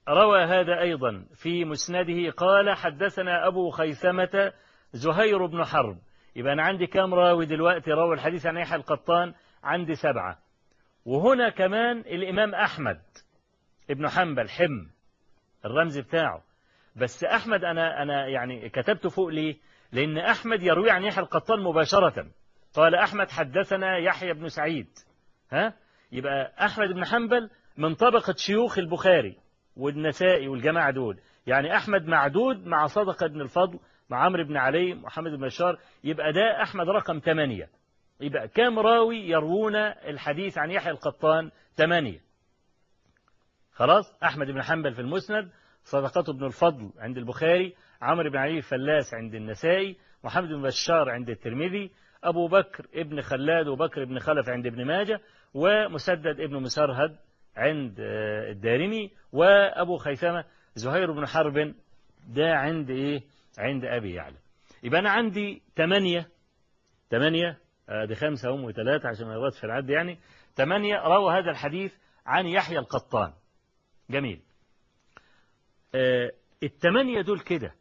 Speaker 1: روى هذا أيضا في مسنده قال حدثنا أبو خيثمة زهير بن حرب. يبقى أنا عندي كام راوي دلوقتي روى الحديث عن يحيى القطان؟ عندي سبعة. وهنا كمان الإمام أحمد ابن حنبل حم الرمز بتاعه. بس أحمد أنا أنا يعني كتبته فوق ليه؟ لأن أحمد يروي عن يحيى القطان مباشرة. قال أحمد حدثنا يحيى بن سعيد. ها؟ يبقى أحمد بن حنبل من طبقة شيوخ البخاري. والنسائي والجماعة دول. يعني أحمد معدود مع صدقة بن الفضل مع عمرو بن علي محمد بن بشار يبقى ده أحمد رقم ثمانية. يبقى كام راوي يروون الحديث عن يحيى القطان ثمانية؟ خلاص؟ أحمد بن حنبل في المسند صدقة بن الفضل عند البخاري عمرو بن علي الفلاس عند النسائي محمد بن بشار عند الترمذي أبو بكر ابن خلاد وبكر بن خلف عند ابن ماجه ومسدد ابن مسرهد عند آه، الدارمي وأبو خيثمة زهير بن حرب. ده عند إيه؟ عند أبي يعلى. يبقى أنا عندي ثمانية ثمانية آه، دي خمسة هم وثلاثة عشان ما في العد يعني. ثمانية رووا هذا الحديث عن يحيى القطان. جميل. آه، الثمانية دول كده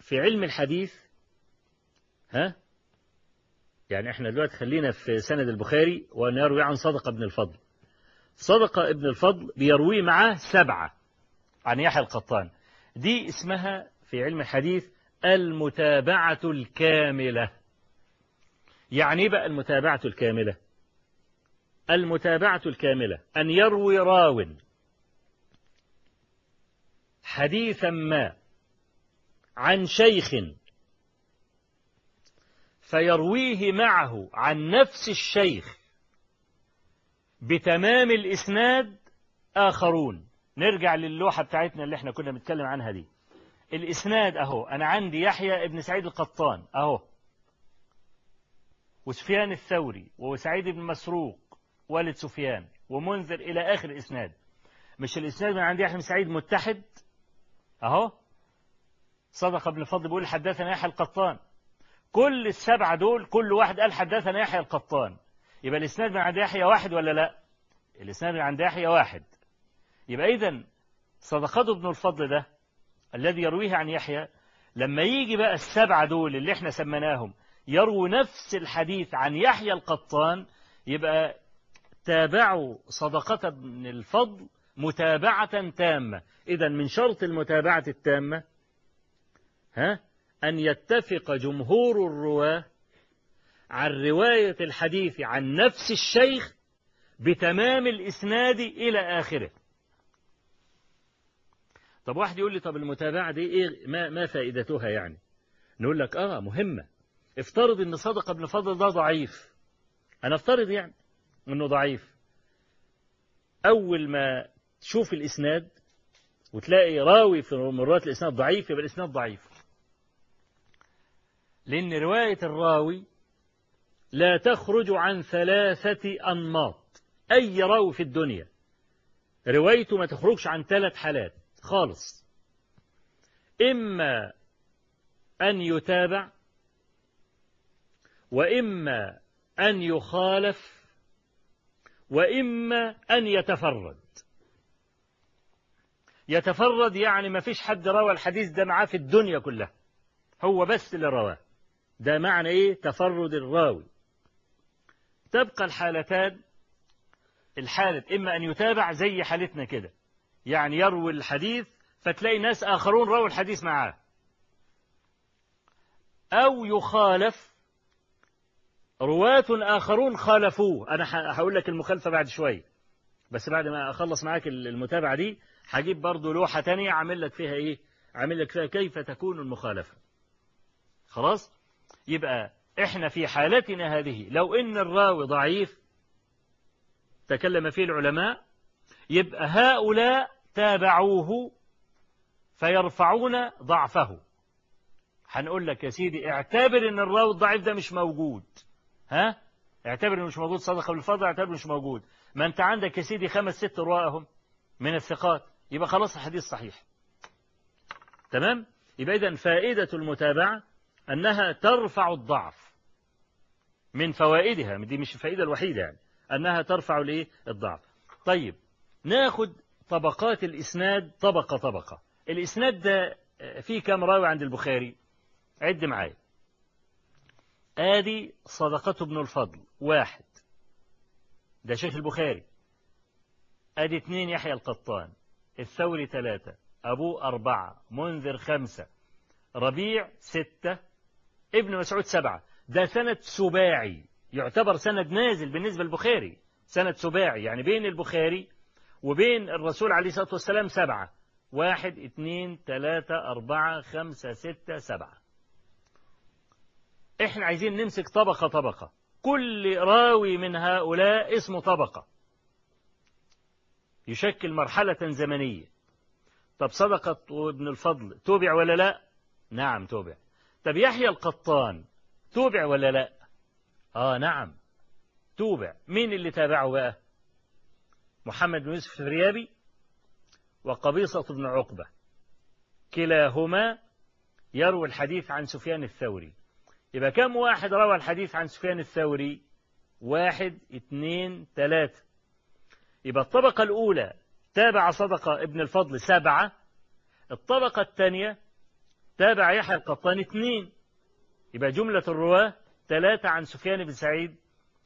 Speaker 1: في علم الحديث ها؟ يعني إحنا دلوقتي خلينا في سند البخاري ونروي عن صدقة ابن الفضل. صدقة ابن الفضل بيروي معاه سبعة عن يحيى القطان. دي اسمها في علم الحديث المتابعة الكاملة. يعني إيه بقى المتابعة الكاملة؟ المتابعة الكاملة أن يروي راو. حديثا ما عن شيخ فيرويه معه عن نفس الشيخ بتمام الإسناد آخرون. نرجع للوحة بتاعتنا اللي إحنا كنا بنتكلم عنها دي. الإسناد أهو. أنا عندي يحيى ابن سعيد القطان. أهو. وسفيان الثوري وسعيد بن مسروق والد سفيان. ومنذر إلى آخر الإسناد مش الإسناد من عند يحيى بن سعيد متحد؟ أهو. صدق ابن الفضل بيقول حدثنا يحيى القطان. كل السبعة دول كل واحد قال حدثنا يحيى القطان. يبقى الإسناد من عند يحيى واحد ولا لا؟ الإسناد من عند يحيى واحد. يبقى إذا صدقات ابن الفضل ده الذي يرويه عن يحيى لما يجي بقى السبعة دول اللي إحنا سميناهم يرووا نفس الحديث عن يحيى القطان يبقى تابعوا صدقة ابن الفضل متابعة تامة. إذا من شرط المتابعة التامة ها أن يتفق جمهور الرواة عن رواية الحديث عن نفس الشيخ بتمام الإسناد إلى آخره. طب واحد يقول لي طب المتابعة دي إيه ما, ما فائدتها يعني؟ نقول لك آه مهمة. افترض إن صدق ابن فضل ده ضعيف. أنا افترض يعني إنه ضعيف. أول ما تشوف الإسناد وتلاقي راوي في مرات الإسناد ضعيف يبقى الإسناد ضعيف. لأن رواية الراوي لا تخرج عن ثلاثة أنماط أي راوي في الدنيا. روايته ما تخرجش عن ثلاث حالات خالص. إما أن يتابع وإما أن يخالف وإما أن يتفرد. يتفرد يعني ما فيش حد روى الحديث ده معاه في الدنيا كلها. هو بس اللي رواه. ده معنى إيه؟ تفرد الراوي. تبقى الحالتان الحالة إما أن يتابع زي حالتنا كده يعني يروي الحديث فتلاقي ناس آخرون رووا الحديث معاه. أو يخالف رواة آخرون خالفوه. أنا هقول لك المخالفة بعد شوية بس بعد ما أخلص معاك المتابعة دي هجيب برضو لوحة تانية أعمل لك فيها إيه؟ أعمل لك فيها كيف تكون المخالفة. خلاص؟ يبقى إحنا في حالتنا هذه. لو إن الراوي ضعيف تكلم فيه العلماء يبقى هؤلاء تابعوه فيرفعون ضعفه. هنقول لك يا سيدي اعتبر إن الراوي الضعيف ده مش موجود. ها؟ اعتبر إنه مش موجود صدقه بالفضل اعتبر مش موجود. ما أنت عندك يا سيدي خمس ست رواهم من الثقات. يبقى خلاص الحديث صحيح. تمام؟ يبقى اذا فائدة المتابعة أنها ترفع الضعف. من فوائدها دي مش الفائدة الوحيدة يعني أنها ترفع الايه الضعف. طيب ناخد طبقات الإسناد طبقة طبقة. الإسناد ده فيه كم راوي عند البخاري؟ عد معايا. آدي صدقة ابن الفضل واحد. ده شيخ البخاري. آدي اثنين يحيى القطان. الثوري ثلاثة. أبوه أربعة. منذر خمسة. ربيع ستة. ابن مسعود سبعة. ده سند سباعي. يعتبر سند نازل بالنسبة للبخاري. سند سباعي يعني بين البخاري وبين الرسول عليه الصلاة والسلام سبعة. واحد اثنين ثلاثة أربعة خمسة ستة سبعة. إحنا عايزين نمسك طبقة طبقة. كل راوي من هؤلاء اسمه طبقة. يشكل مرحلة زمنية. طب صدقة ابن الفضل توبع ولا لا؟ نعم توبع. طب يحيى القطان توبع ولا لا؟ آه نعم. توبع. مين اللي تابعه بقى؟ محمد بن يوسف الريابي وقبيصة بن عقبة. كلاهما يروي الحديث عن سفيان الثوري. يبقى كم واحد روى الحديث عن سفيان الثوري؟ واحد اثنين ثلاثة. يبقى الطبقة الأولى تابع صدقة ابن الفضل سبعة. الطبقة الثانية تابع يحيى القطان اثنين. يبقى جملة الرواة ثلاثة عن سفيان بن سعيد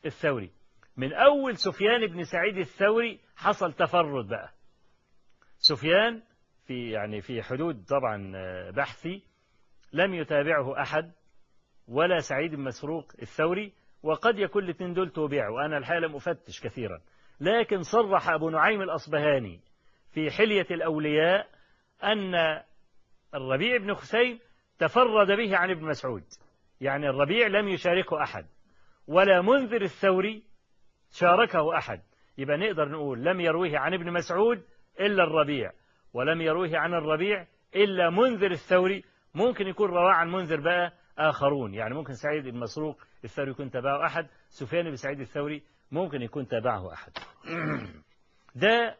Speaker 1: الثوري. من أول سفيان بن سعيد الثوري حصل تفرد بقى. سفيان في يعني في حدود طبعا بحثي لم يتابعه أحد ولا سعيد بن مسروق الثوري وقد يكون الاثنين دول توبعوا. أنا الحقيقة لم أفتش كثيرا. لكن صرح أبو نعيم الأصبهاني في حلية الأولياء أن الربيع بن خسيم تفرد به عن ابن مسعود. يعني الربيع لم يشاركه أحد ولا منذر الثوري شاركه أحد. يبقى نقدر نقول لم يرويه عن ابن مسعود إلا الربيع ولم يرويه عن الربيع إلا منذر الثوري. ممكن يكون رواه عن منذر بقى آخرون يعني ممكن سعيد بن مسروق الثوري يكون تابعه أحد سفيان بن سعيد الثوري ممكن يكون تابعه أحد. ده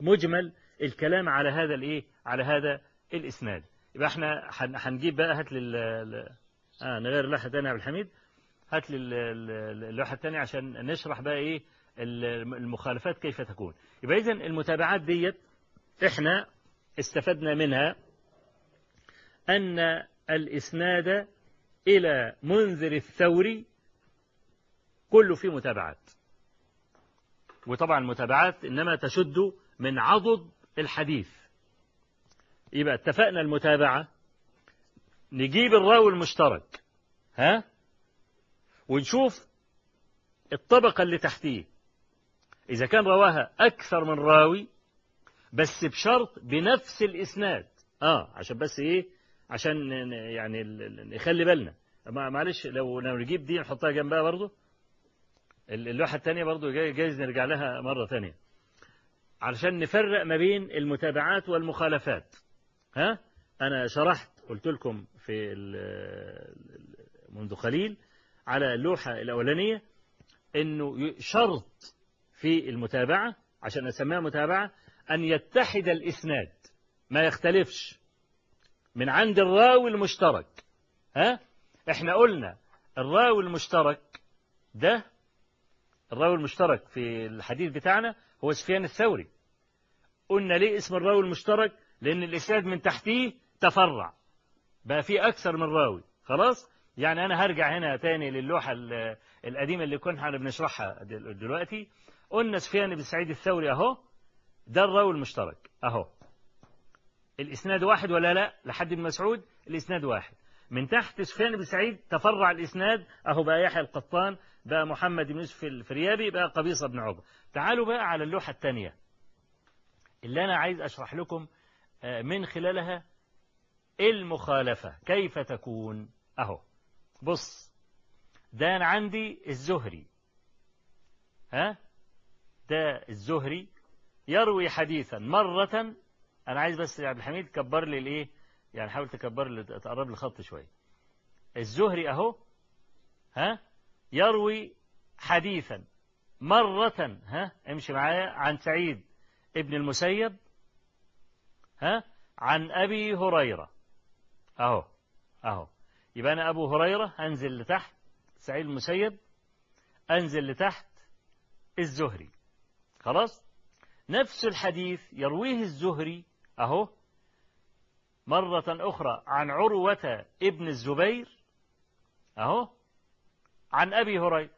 Speaker 1: مجمل الكلام على هذا الإيه؟ على هذا الإسناد. يبقى إحنا هنجيب بقى هات لل آه نغير اللوحة ثانية يا عبد الحميد. هات لي اللوحة الثانية عشان نشرح بقى إيه المخالفات كيف تكون. يبقى اذا المتابعات ديت إحنا استفدنا منها أن الإسناد إلى منذر الثوري كله فيه متابعات. وطبعا المتابعات إنما تشد من عضد الحديث. يبقى اتفقنا المتابعة. نجيب الراوي المشترك ها؟ ونشوف الطبقة اللي تحتيه. إذا كان رواها أكثر من راوي بس بشرط بنفس الإسناد. آه عشان بس إيه؟ عشان يعني نخلي بالنا. معلش لو لو نجيب دي نحطها جنبها برضه. اللوحة الثانية برضه جايز نرجع لها مرة ثانية علشان نفرق ما بين المتابعات والمخالفات. ها؟ أنا شرحت قلت لكم في منذ قليل على اللوحة الأولانية إنه شرط في المتابعة عشان أسميها متابعة أن يتحد الإسناد ما يختلفش من عند الراوي المشترك ها؟ إحنا قلنا الراوي المشترك ده الراوي المشترك في الحديث بتاعنا هو سفيان الثوري. قلنا ليه اسم الراوي المشترك؟ لأن الإسناد من تحتيه تفرع. بقى في أكثر من راوي. خلاص؟ يعني أنا هرجع هنا تاني للوحة القديمة اللي كنا بنشرحها دلوقتي. قلنا سفيان بن سعيد الثوري أهو ده الراوي المشترك أهو. الإسناد واحد ولا لا؟ لحد ابن مسعود. الإسناد واحد. من تحت سفيان بن سعيد تفرع الإسناد. أهو بقى يحيى القطان بقى محمد بن يوسف الفريابي بقى قبيصة بن عقبة. تعالوا بقى على اللوحة الثانية اللي أنا عايز أشرح لكم من خلالها المخالفة. كيف تكون؟ أهو. بص ده أنا عندي الزهري. ها؟ ده الزهري يروي حديثا. مرة أنا عايز بس يا عبد الحميد كبر لي الإيه؟ يعني حاول تكبر لي تقرب لي الخط شوية. الزهري أهو ها؟ يروي حديثا. مرة ها؟ امشي معايا. عن سعيد ابن المسيب. ها؟ عن أبي هريرة. أهو أهو. يبقى أنا أبو هريرة أنزل لتحت سعيد المسيب أنزل لتحت الزهري. خلاص؟ نفس الحديث يرويه الزهري أهو مرة أخرى عن عروة ابن الزبير أهو عن أبي هريرة.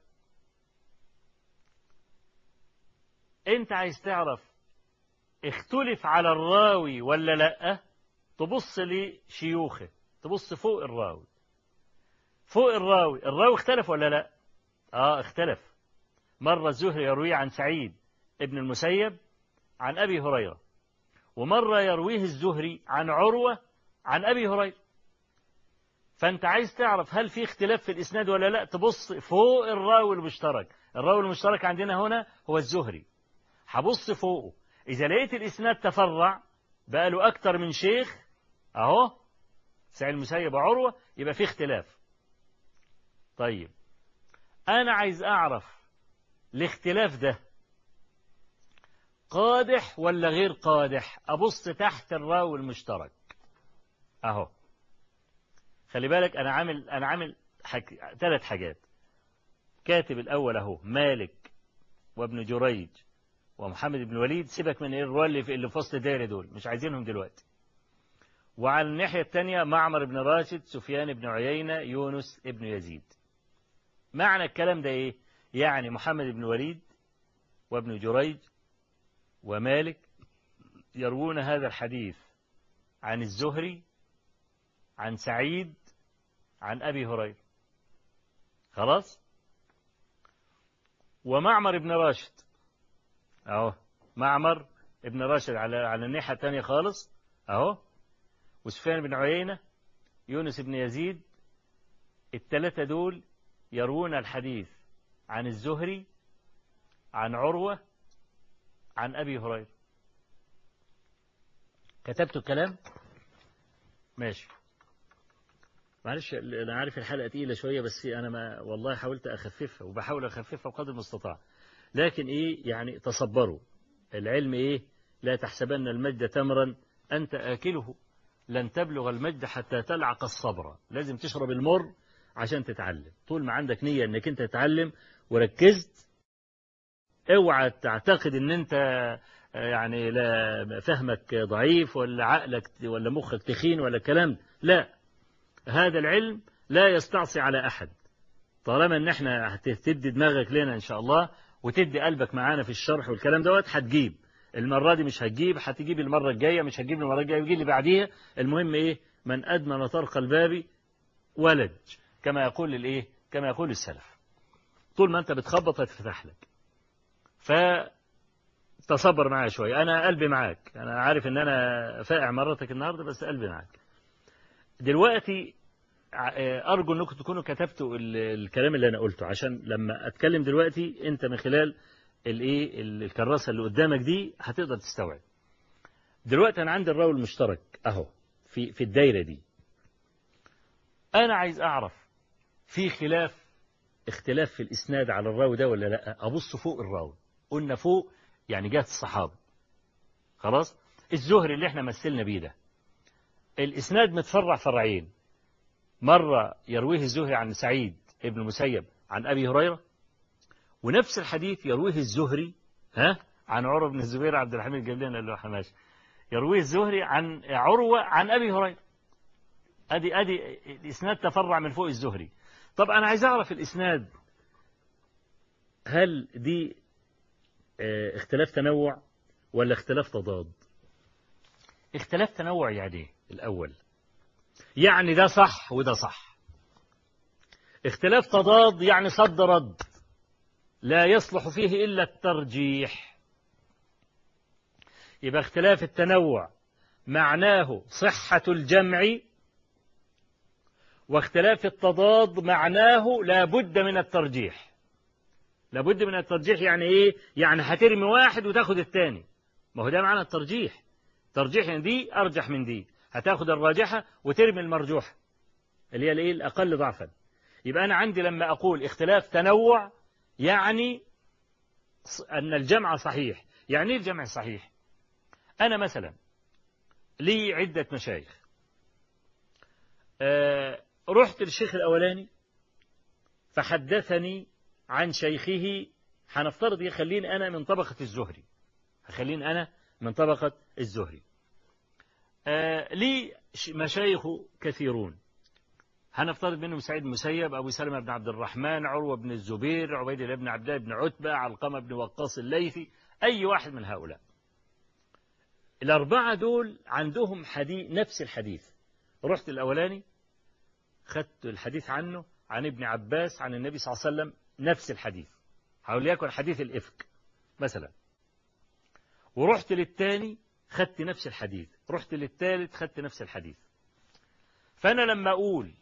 Speaker 1: أنت عايز تعرف اختلف على الراوي ولا لأ؟ تبص لشيوخه تبص فوق الراوي. فوق الراوي الراوي اختلف ولا لا؟ آه اختلف. مرة الزهري يرويه عن سعيد ابن المسيب عن أبي هريرة ومرة يرويه الزهري عن عروة عن أبي هريرة. فأنت عايز تعرف هل في اختلاف في الإسناد ولا لا؟ تبص فوق الراوي المشترك. الراوي المشترك عندنا هنا هو الزهري. هبص فوقه. إذا لقيت الإسناد تفرع بقى له أكتر من شيخ أهو سعيد المسيب وعروة يبقى في اختلاف. طيب أنا عايز أعرف الاختلاف ده قادح ولا غير قادح؟ أبص تحت الراوي المشترك. أهو. خلي بالك أنا عامل أنا عامل حك... ثلاث حاجات. كاتب الأول أهو مالك وابن جريج. ومحمد بن وليد سيبك من الرواة اللي في اللي في وسط الدايرة دول مش عايزينهم دلوقتي. وعلى الناحية الثانية معمر بن راشد سفيان بن عيينة يونس بن يزيد. معنى الكلام ده إيه؟ يعني محمد بن وليد وابن جريج ومالك يروون هذا الحديث عن الزهري عن سعيد عن أبي هريرة. خلاص؟ ومعمر بن راشد أهو. معمر ابن راشد على على الناحية الثانية خالص. أهو. وسفيان بن عيينة يونس بن يزيد الثلاثة دول يروون الحديث عن الزهري عن عروة عن أبي هريرة. كتبت الكلام؟ ماشي. معلش أنا عارف الحلقة تقيلة شوية بس أنا ما والله حاولت أخففها وبحاول أخففها بقدر المستطاع. لكن إيه؟ يعني تصبروا. العلم إيه؟ لا تحسبن المجد تمرا. أنت آكله. لن تبلغ المجد حتى تلعق الصبر. لازم تشرب المر عشان تتعلم. طول ما عندك نية إنك أنت تتعلم وركزت اوعى تعتقد إن أنت يعني لا فهمك ضعيف ولا عقلك ولا مخك تخين ولا كلام. لا. هذا العلم لا يستعصي على أحد. طالما إن إحنا هتدي دماغك لنا إن شاء الله وتدي قلبك معانا في الشرح والكلام دوت هتجيب. المرة دي مش هتجيب هتجيب المرة الجاية مش هتجيب المرة الجاية يجي اللي بعديها. المهم إيه؟ من أدمن طرق الباب ولج كما يقول الإيه؟ كما يقول السلف. طول ما أنت بتخبط هتفتح لك. فتصبر معايا شوية. أنا قلبي معاك. أنا عارف إن أنا فائع مرتك النهاردة بس قلبي معاك. دلوقتي أرجو أنكم تكونوا كتبتوا الكلام اللي أنا قلته عشان لما أتكلم دلوقتي أنت من خلال الايه الكراسة اللي قدامك دي هتقدر تستوعب. دلوقتي أنا عندي الراوي المشترك أهو في في الدايرة دي. أنا عايز أعرف في خلاف اختلاف في الإسناد على الراوي ده ولا لأ؟ أبص فوق الراوي. قلنا فوق يعني جهة الصحابة. خلاص؟ الزهري اللي إحنا مثلنا بيه ده. الإسناد متفرع فرعين. مرة يرويه الزهري عن سعيد ابن المسيب عن أبي هريرة ونفس الحديث يرويه الزهري ها عن عروة بن الزبير عبد الحميد لنا اللي ماشي يرويه الزهري عن عروة عن أبي هريرة. ادي أدي الإسناد تفرع من فوق الزهري. طب أنا عايز أعرف الإسناد. هل دي آه اختلاف تنوع ولا اختلاف تضاد؟ اختلاف تنوع يعني إيه؟ الأول. يعني ده صح وده صح. اختلاف تضاد يعني صد رد. لا يصلح فيه إلا الترجيح. يبقى اختلاف التنوع معناه صحة الجمع واختلاف التضاد معناه لا بد من الترجيح. لابد من الترجيح يعني إيه؟ يعني هترمي واحد وتاخد الثاني ما هو ده معنى الترجيح. ترجيح يعني دي أرجح من دي. هتاخد الراجحة وترمي المرجوحة اللي هي الإيه؟ الأقل ضعفا. يبقى أنا عندي لما أقول اختلاف تنوع يعني أن الجمع صحيح. يعني إيه الجمع صحيح؟ أنا مثلا لي عدة مشايخ. أه رحت للشيخ الأولاني فحدثني عن شيخه هنفترض يخليني أنا من طبقة الزهري. هخليني أنا من طبقة الزهري. آه لي مشايخ كثيرون. هنفترض منهم سعيد المسيب أبو سلمة بن عبد الرحمن عروة بن الزبير عبيد الله بن عبد الله بن عتبة علقمة بن وقاص الليثي أي واحد من هؤلاء. الأربعة دول عندهم حديث نفس الحديث. رحت الأولاني خدت الحديث عنه عن ابن عباس عن النبي صلى الله عليه وسلم نفس الحديث. حول يكن حديث الإفك مثلا. ورحت للتاني خدت نفس الحديث. رحت للثالث خدت نفس الحديث. فأنا لما أقول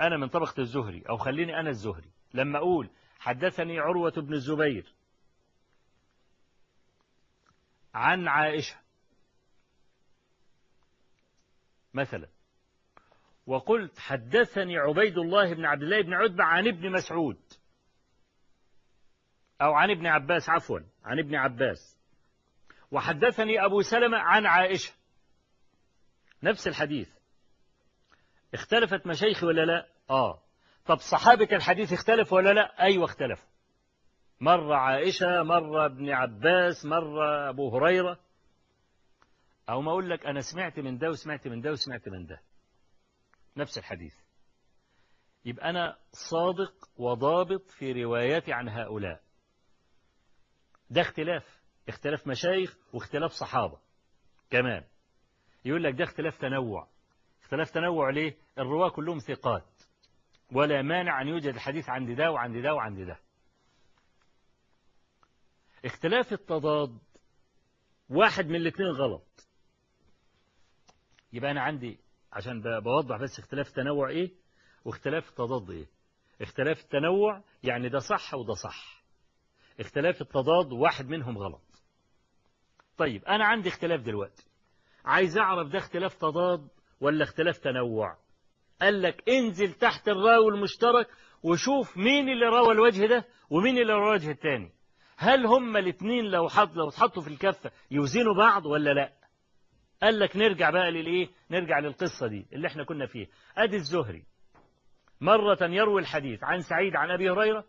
Speaker 1: أنا من طبقة الزهري أو خليني أنا الزهري لما أقول حدثني عروة بن الزبير عن عائشة مثلا وقلت حدثني عبيد الله بن عبد الله بن عتبة عن ابن مسعود أو عن ابن عباس عفوا عن ابن عباس. وحدثني أبو سلمة عن عائشة. نفس الحديث. اختلفت مشايخي ولا لا؟ آه. طب صحابة الحديث اختلف ولا لا؟ أيوة اختلفوا. مرة عائشة مرة ابن عباس مرة أبو هريرة. أو ما أقول لك أنا سمعت من ده وسمعت من ده وسمعت من ده. نفس الحديث. يبقى أنا صادق وضابط في رواياتي عن هؤلاء. ده اختلاف. اختلاف مشايخ واختلاف صحابة. كمان. يقول لك ده اختلاف تنوع. اختلاف تنوع ليه؟ الرواة كلهم ثقات. ولا مانع أن يوجد الحديث عند ده وعند ده وعند ده. اختلاف التضاد واحد من الاثنين غلط. يبقى أنا عندي عشان بوضح بس اختلاف التنوع إيه؟ واختلاف التضاد إيه؟ اختلاف التنوع يعني ده صح وده صح. اختلاف التضاد واحد منهم غلط. طيب أنا عندي اختلاف دلوقتي. عايز أعرف ده اختلاف تضاد ولا اختلاف تنوع؟ قال لك انزل تحت الراوي المشترك وشوف مين اللي روى الوجه ده ومين اللي روى الوجه الثاني هل هما الاثنين لو حط لو اتحطوا في الكفة يوزنوا بعض ولا لا؟ قال لك نرجع بقى للإيه؟ نرجع للقصة دي اللي إحنا كنا فيها. أدي الزهري مرة يروي الحديث عن سعيد عن أبي هريرة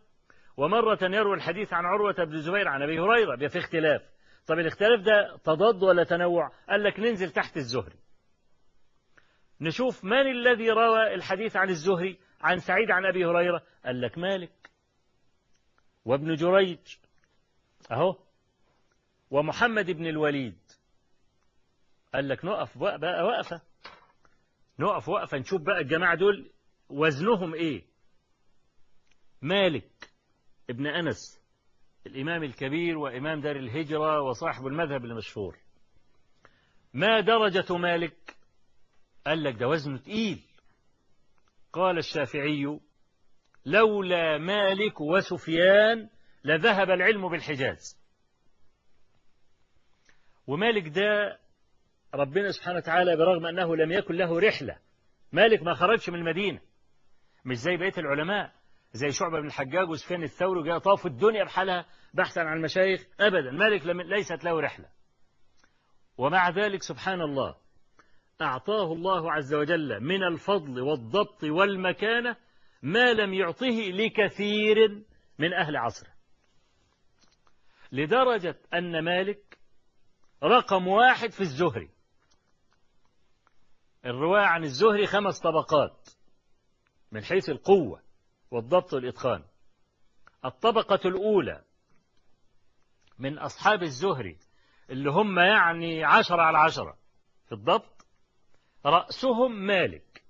Speaker 1: ومرة يروي الحديث عن عروة بن الزبير عن أبي هريرة. في اختلاف. طب الاختلاف ده تضاد ولا تنوع؟ قال لك ننزل تحت الزهري. نشوف من الذي روى الحديث عن الزهري؟ عن سعيد عن أبي هريرة. قال لك مالك وابن جريج. أهو. ومحمد بن الوليد. قال لك نقف بقى, وقفة. نقف وقفة نشوف بقى الجماعة دول وزنهم إيه؟ مالك ابن أنس. الإمام الكبير وإمام دار الهجرة وصاحب المذهب المشهور. ما درجة مالك؟ قال لك ده وزنه تقيل. قال الشافعي لولا مالك وسفيان لذهب العلم بالحجاز. ومالك ده ربنا سبحانه وتعالى برغم أنه لم يكن له رحلة مالك ما خرجش من المدينة مش زي بقية العلماء. زي شعبة بن الحجاج وسفيان الثوري وجاء طافوا الدنيا بحالها بحثا عن المشايخ. أبدا مالك ليست له رحلة. ومع ذلك سبحان الله أعطاه الله عز وجل من الفضل والضبط والمكانة ما لم يعطه لكثير من أهل عصره. لدرجة أن مالك رقم واحد في الزهري. الرواية عن الزهري خمس طبقات من حيث القوة. والضبط والإتقان الطبقة الأولى من أصحاب الزهري اللي هم يعني عشرة على عشرة. في الضبط رأسهم مالك.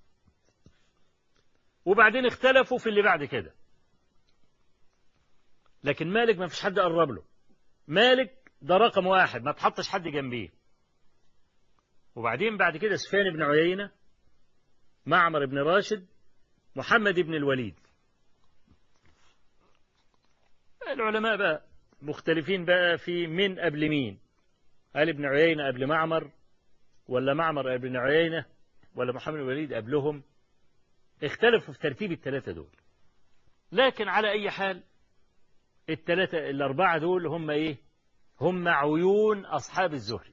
Speaker 1: وبعدين اختلفوا في اللي بعد كده. لكن مالك ما فيش حد قرب له. مالك ده رقم واحد ما تحطش حد جنبيه. وبعدين بعد كده سفيان بن عيينة معمر بن راشد محمد بن الوليد. العلماء بقى مختلفين بقى في من قبل مين؟ هل ابن عيينة قبل معمر ولا معمر قبل عيينة ولا محمد الوليد قبلهم؟ اختلفوا في ترتيب الثلاثة دول. لكن على أي حال الثلاثة الأربعة دول هم إيه؟ هم عيون أصحاب الزهري.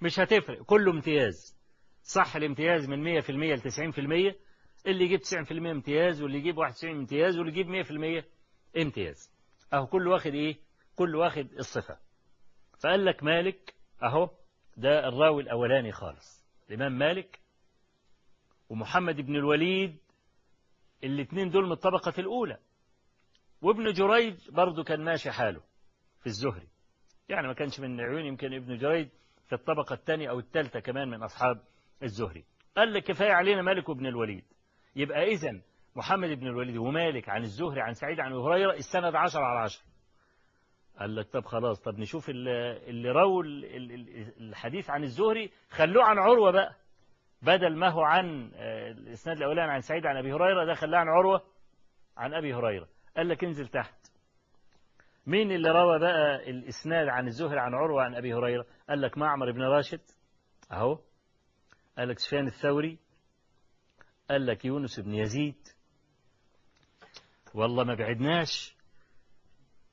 Speaker 1: مش هتفرق كله امتياز. صح الامتياز من 100% ل 90% اللي يجيب 90% امتياز واللي يجيب 91 امتياز واللي يجيب 100% امتياز. أهو كل واخد إيه؟ كل واخد الصفة. فقال لك مالك أهو ده الراوي الأولاني خالص. الإمام مالك ومحمد بن الوليد الاثنين دول من الطبقة الأولى. وابن جريج برضه كان ماشي حاله في الزهري. يعني ما كانش من عيون يمكن ابن جريج في الطبقة الثانية أو الثالثة كمان من أصحاب الزهري. قال لك كفاية علينا مالك وابن الوليد. يبقى إذا محمد بن الوليد ومالك عن الزهري عن سعيد عن هريرة السند عشر على عشر. قال لك طب خلاص طب نشوف اللي رووا الحديث عن الزهري خلوه عن عروة بقى. بدل ما هو عن الإسناد الأولاني عن سعيد عن أبي هريرة ده خلاه عن عروة عن أبي هريرة. قال لك انزل تحت. مين اللي روى بقى الإسناد عن الزهري عن عروة عن أبي هريرة؟ قال لك معمر بن راشد أهو. قال لك سفيان الثوري قال لك يونس بن يزيد والله ما بعدناش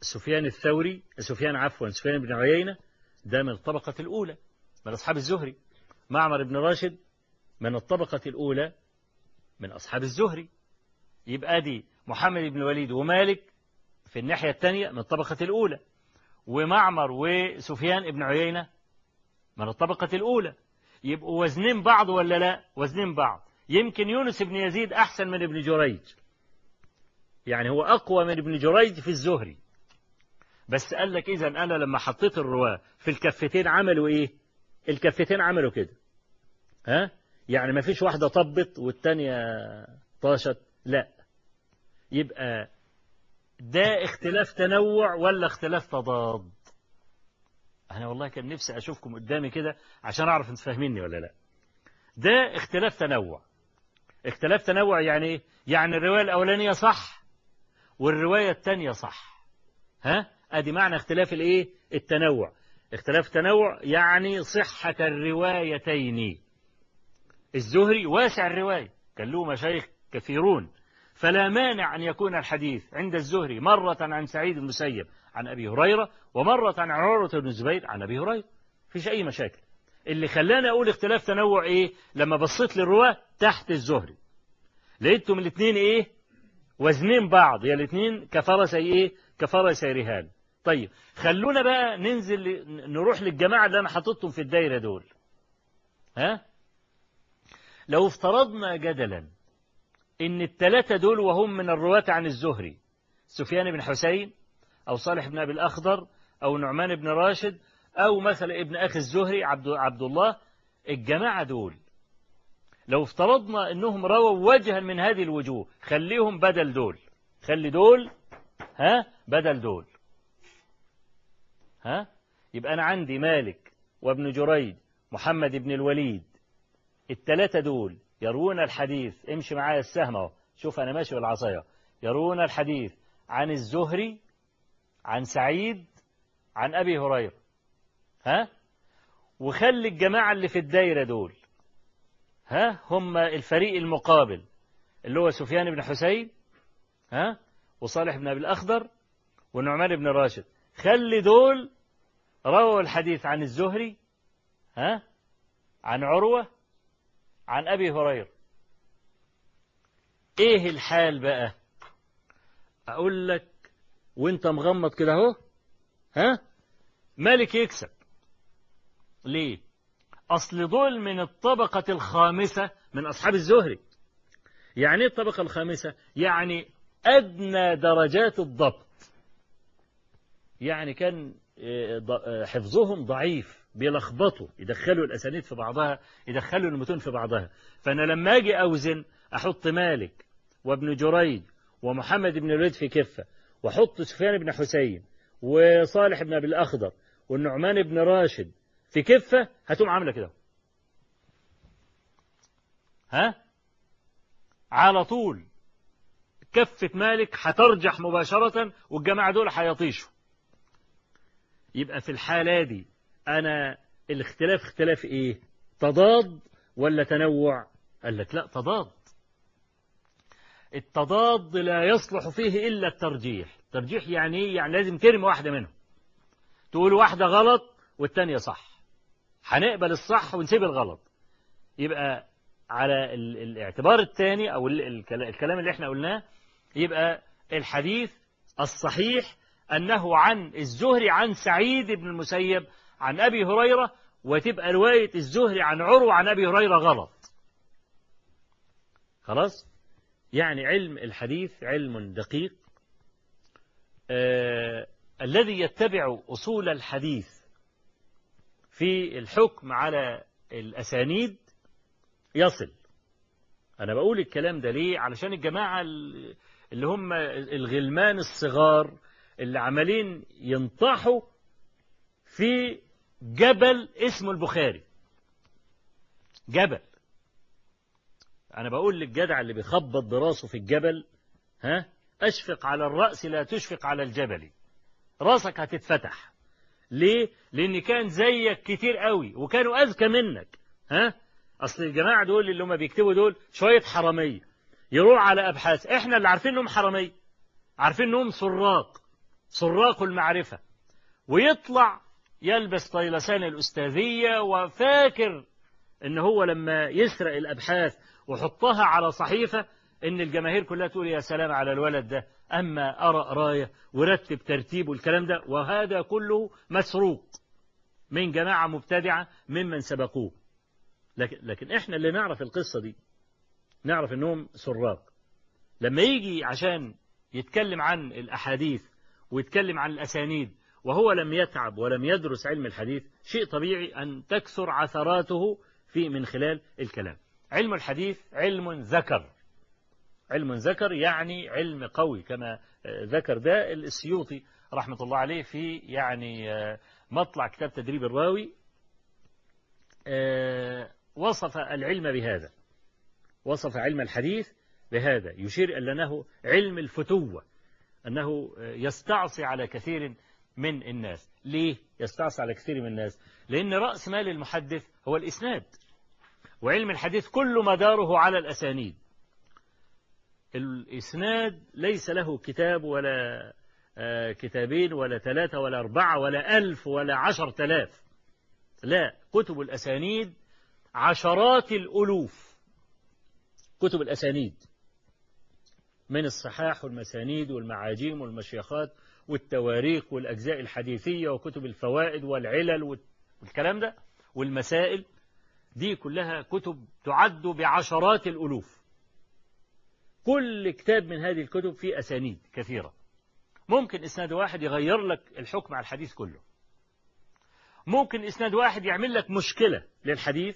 Speaker 1: سفيان الثوري سفيان عفوا سفيان بن عيينة ده من الطبقة الأولى من أصحاب الزهري. معمر بن راشد من الطبقة الأولى من أصحاب الزهري. يبقى دي محمد بن الوليد ومالك في الناحية الثانية من الطبقة الأولى ومعمر وسفيان بن عيينة من الطبقة الأولى. يبقوا وزنين بعض ولا لا؟ وزنين بعض. يمكن يونس بن يزيد أحسن من ابن جريج. يعني هو أقوى من ابن جريج في الزهري. بس قال لك إذا أنا لما حطيت الرواة في الكفتين عملوا إيه؟ الكفتين عملوا كده. ها؟ يعني ما فيش واحدة طبت والتانية طاشت؟ لا. يبقى ده اختلاف تنوع ولا اختلاف تضاد؟ أنا والله كان نفسي أشوفكم قدامي كده عشان أعرف أنت فاهميني ولا لا. ده اختلاف تنوع. اختلاف تنوع يعني إيه؟ يعني الرواية الأولانية صح والرواية الثانية صح. ها؟ أدي معنى اختلاف الإيه؟ التنوع. اختلاف تنوع يعني صحة الروايتين. الزهري واسع الرواية. كان له مشايخ كثيرون. فلا مانع أن يكون الحديث عند الزهري مرة عن سعيد المسيب عن أبي هريرة ومرة عن عروة بن الزبير عن أبي هريرة. فيش أي مشاكل. اللي خلاني أقول اختلاف تنوع إيه؟ لما بصيت للرواة تحت الزهري. لقيتهم الاثنين إيه؟ وزنين بعض. يا الاثنين كفرسي إيه؟ كفرسي رهان. طيب خلونا بقى ننزل نروح للجماعة اللي أنا حاططهم في الدايرة دول. ها؟ لو افترضنا جدلا إن الثلاثة دول وهم من الرواة عن الزهري سفيان بن حسين أو صالح بن أبي الأخضر أو نعمان بن راشد أو مثلا ابن أخي الزهري عبد, عبد الله الجماعة دول لو افترضنا أنهم رووا وجها من هذه الوجوه خليهم بدل دول. خلي دول ها؟ بدل دول. ها؟ يبقى أنا عندي مالك وابن جريج محمد بن الوليد الثلاثة دول يروون الحديث. امشي معايا السهم أهو. شوف أنا ماشي بالعصاية. يروون الحديث عن الزهري عن سعيد عن أبي هريرة. ها؟ وخلي الجماعة اللي في الدايرة دول ها؟ هم الفريق المقابل اللي هو سفيان بن حسين ها؟ وصالح بن أبي الأخضر ونعمان بن راشد. خلي دول رووا الحديث عن الزهري ها؟ عن عروة عن أبي هريرة. إيه الحال بقى؟ أقول لك وأنت مغمض كده أهو ها؟ مالك يكسب. ليه؟ أصل دول من الطبقة الخامسة من أصحاب الزهري. يعني إيه الطبقة الخامسة؟ يعني أدنى درجات الضبط. يعني كان حفظهم ضعيف بيلخبطوا يدخلوا الأسانيد في بعضها يدخلوا المتون في بعضها. فأنا لما أجي أوزن أحط مالك وابن جريج ومحمد بن الوليد في كفة وأحط سفيان بن حسين وصالح بن أبي الأخضر والنعمان بن راشد في كفة هتقوم عاملة كده؟ ها؟ على طول. كفة مالك هترجح مباشرة والجماعة دول هيطيشوا. يبقى في الحالة دي أنا الاختلاف اختلاف إيه؟ تضاد ولا تنوع؟ قال لك لا تضاد. التضاد لا يصلح فيه إلا الترجيح. الترجيح يعني إيه؟ يعني لازم ترمي واحدة منهم. تقول واحدة غلط والتانية صح. هنقبل الصح ونسيب الغلط. يبقى على الاعتبار الثاني أو الكلام اللي إحنا قلناه يبقى الحديث الصحيح أنه عن الزهري عن سعيد بن المسيب عن أبي هريرة وتبقى رواية الزهري عن عروة عن أبي هريرة غلط. خلاص؟ يعني علم الحديث علم دقيق. آه الذي يتبع أصول الحديث في الحكم على الأسانيد يصل. أنا بقول الكلام ده ليه؟ علشان الجماعة اللي هم الغلمان الصغار اللي عمالين ينطحوا في جبل اسمه البخاري. جبل. أنا بقول للجدع اللي بيخبط براسه في الجبل ها؟ أشفق على الرأس لا تشفق على الجبل. راسك هتتفتح. ليه؟ لأن كان زيك كتير قوي وكانوا أذكى منك ها أصل الجماعة دول اللي هم بيكتبوا دول شوية حرامية يروح على أبحاث إحنا اللي عارفين إنهم حرامية عارفين إنهم سراق سراق المعرفة ويطلع يلبس طيلسان الأستاذية وفاكر إن هو لما يسرق الأبحاث وحطها على صحيفة إن الجماهير كلها تقول يا سلام على الولد ده أما أرى قراية ورتب ترتيب والكلام ده وهذا كله مسروق من جماعة مبتدعة ممن سبقوه. لكن, لكن إحنا اللي نعرف القصة دي نعرف إنهم سراق. لما يجي عشان يتكلم عن الأحاديث ويتكلم عن الأسانيد وهو لم يتعب ولم يدرس علم الحديث شيء طبيعي أن تكثر عثراته في من خلال الكلام. علم الحديث علم ذكر. علم ذكر يعني علم قوي كما ذكر ده السيوطي رحمة الله عليه في يعني مطلع كتاب تدريب الراوي وصف العلم بهذا وصف علم الحديث بهذا. يشير إلى أنه علم الفتوة أنه يستعصي على كثير من الناس. ليه يستعصي على كثير من الناس؟ لأن رأس مال المحدث هو الإسناد وعلم الحديث كل مداره على الأسانيد. الإسناد ليس له كتاب ولا كتابين ولا ثلاثة ولا أربعة ولا ألف ولا عشر تلاف. لا كتب الأسانيد عشرات الألوف. كتب الأسانيد من الصحاح والمسانيد والمعاجيم والمشيخات والتواريخ والأجزاء الحديثية وكتب الفوائد والعلل والكلام ده والمسائل دي كلها كتب تعد بعشرات الألوف. كل كتاب من هذه الكتب فيه أسانيد كثيرة. ممكن إسناد واحد يغير لك الحكم على الحديث كله. ممكن إسناد واحد يعمل لك مشكلة للحديث.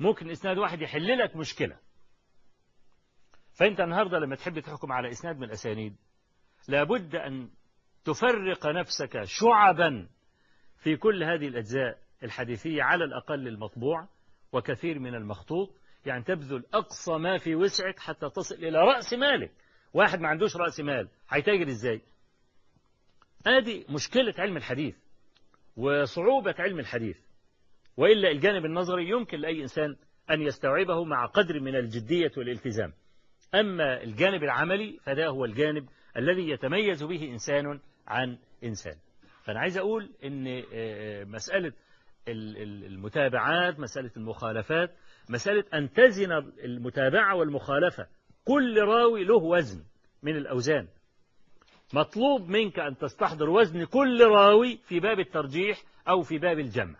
Speaker 1: ممكن إسناد واحد يحل لك مشكلة. فأنت النهاردة لما تحب تحكم على إسناد من الأسانيد لابد أن تفرق نفسك شعبا في كل هذه الأجزاء الحديثية على الأقل المطبوع وكثير من المخطوط. يعني تبذل أقصى ما في وسعك حتى تصل إلى رأس مالك. واحد ما عندوش رأس مال هيتاجر إزاي؟ هذه مشكلة علم الحديث وصعوبة علم الحديث وإلا الجانب النظري يمكن لأي إنسان أن يستوعبه مع قدر من الجدية والالتزام. أما الجانب العملي فده هو الجانب الذي يتميز به إنسان عن إنسان. فأنا عايز أقول أن مسألة المتابعات مسألة المخالفات مسألة أن تزن المتابعة والمخالفة. كل راوي له وزن من الأوزان. مطلوب منك أن تستحضر وزن كل راوي في باب الترجيح أو في باب الجمع.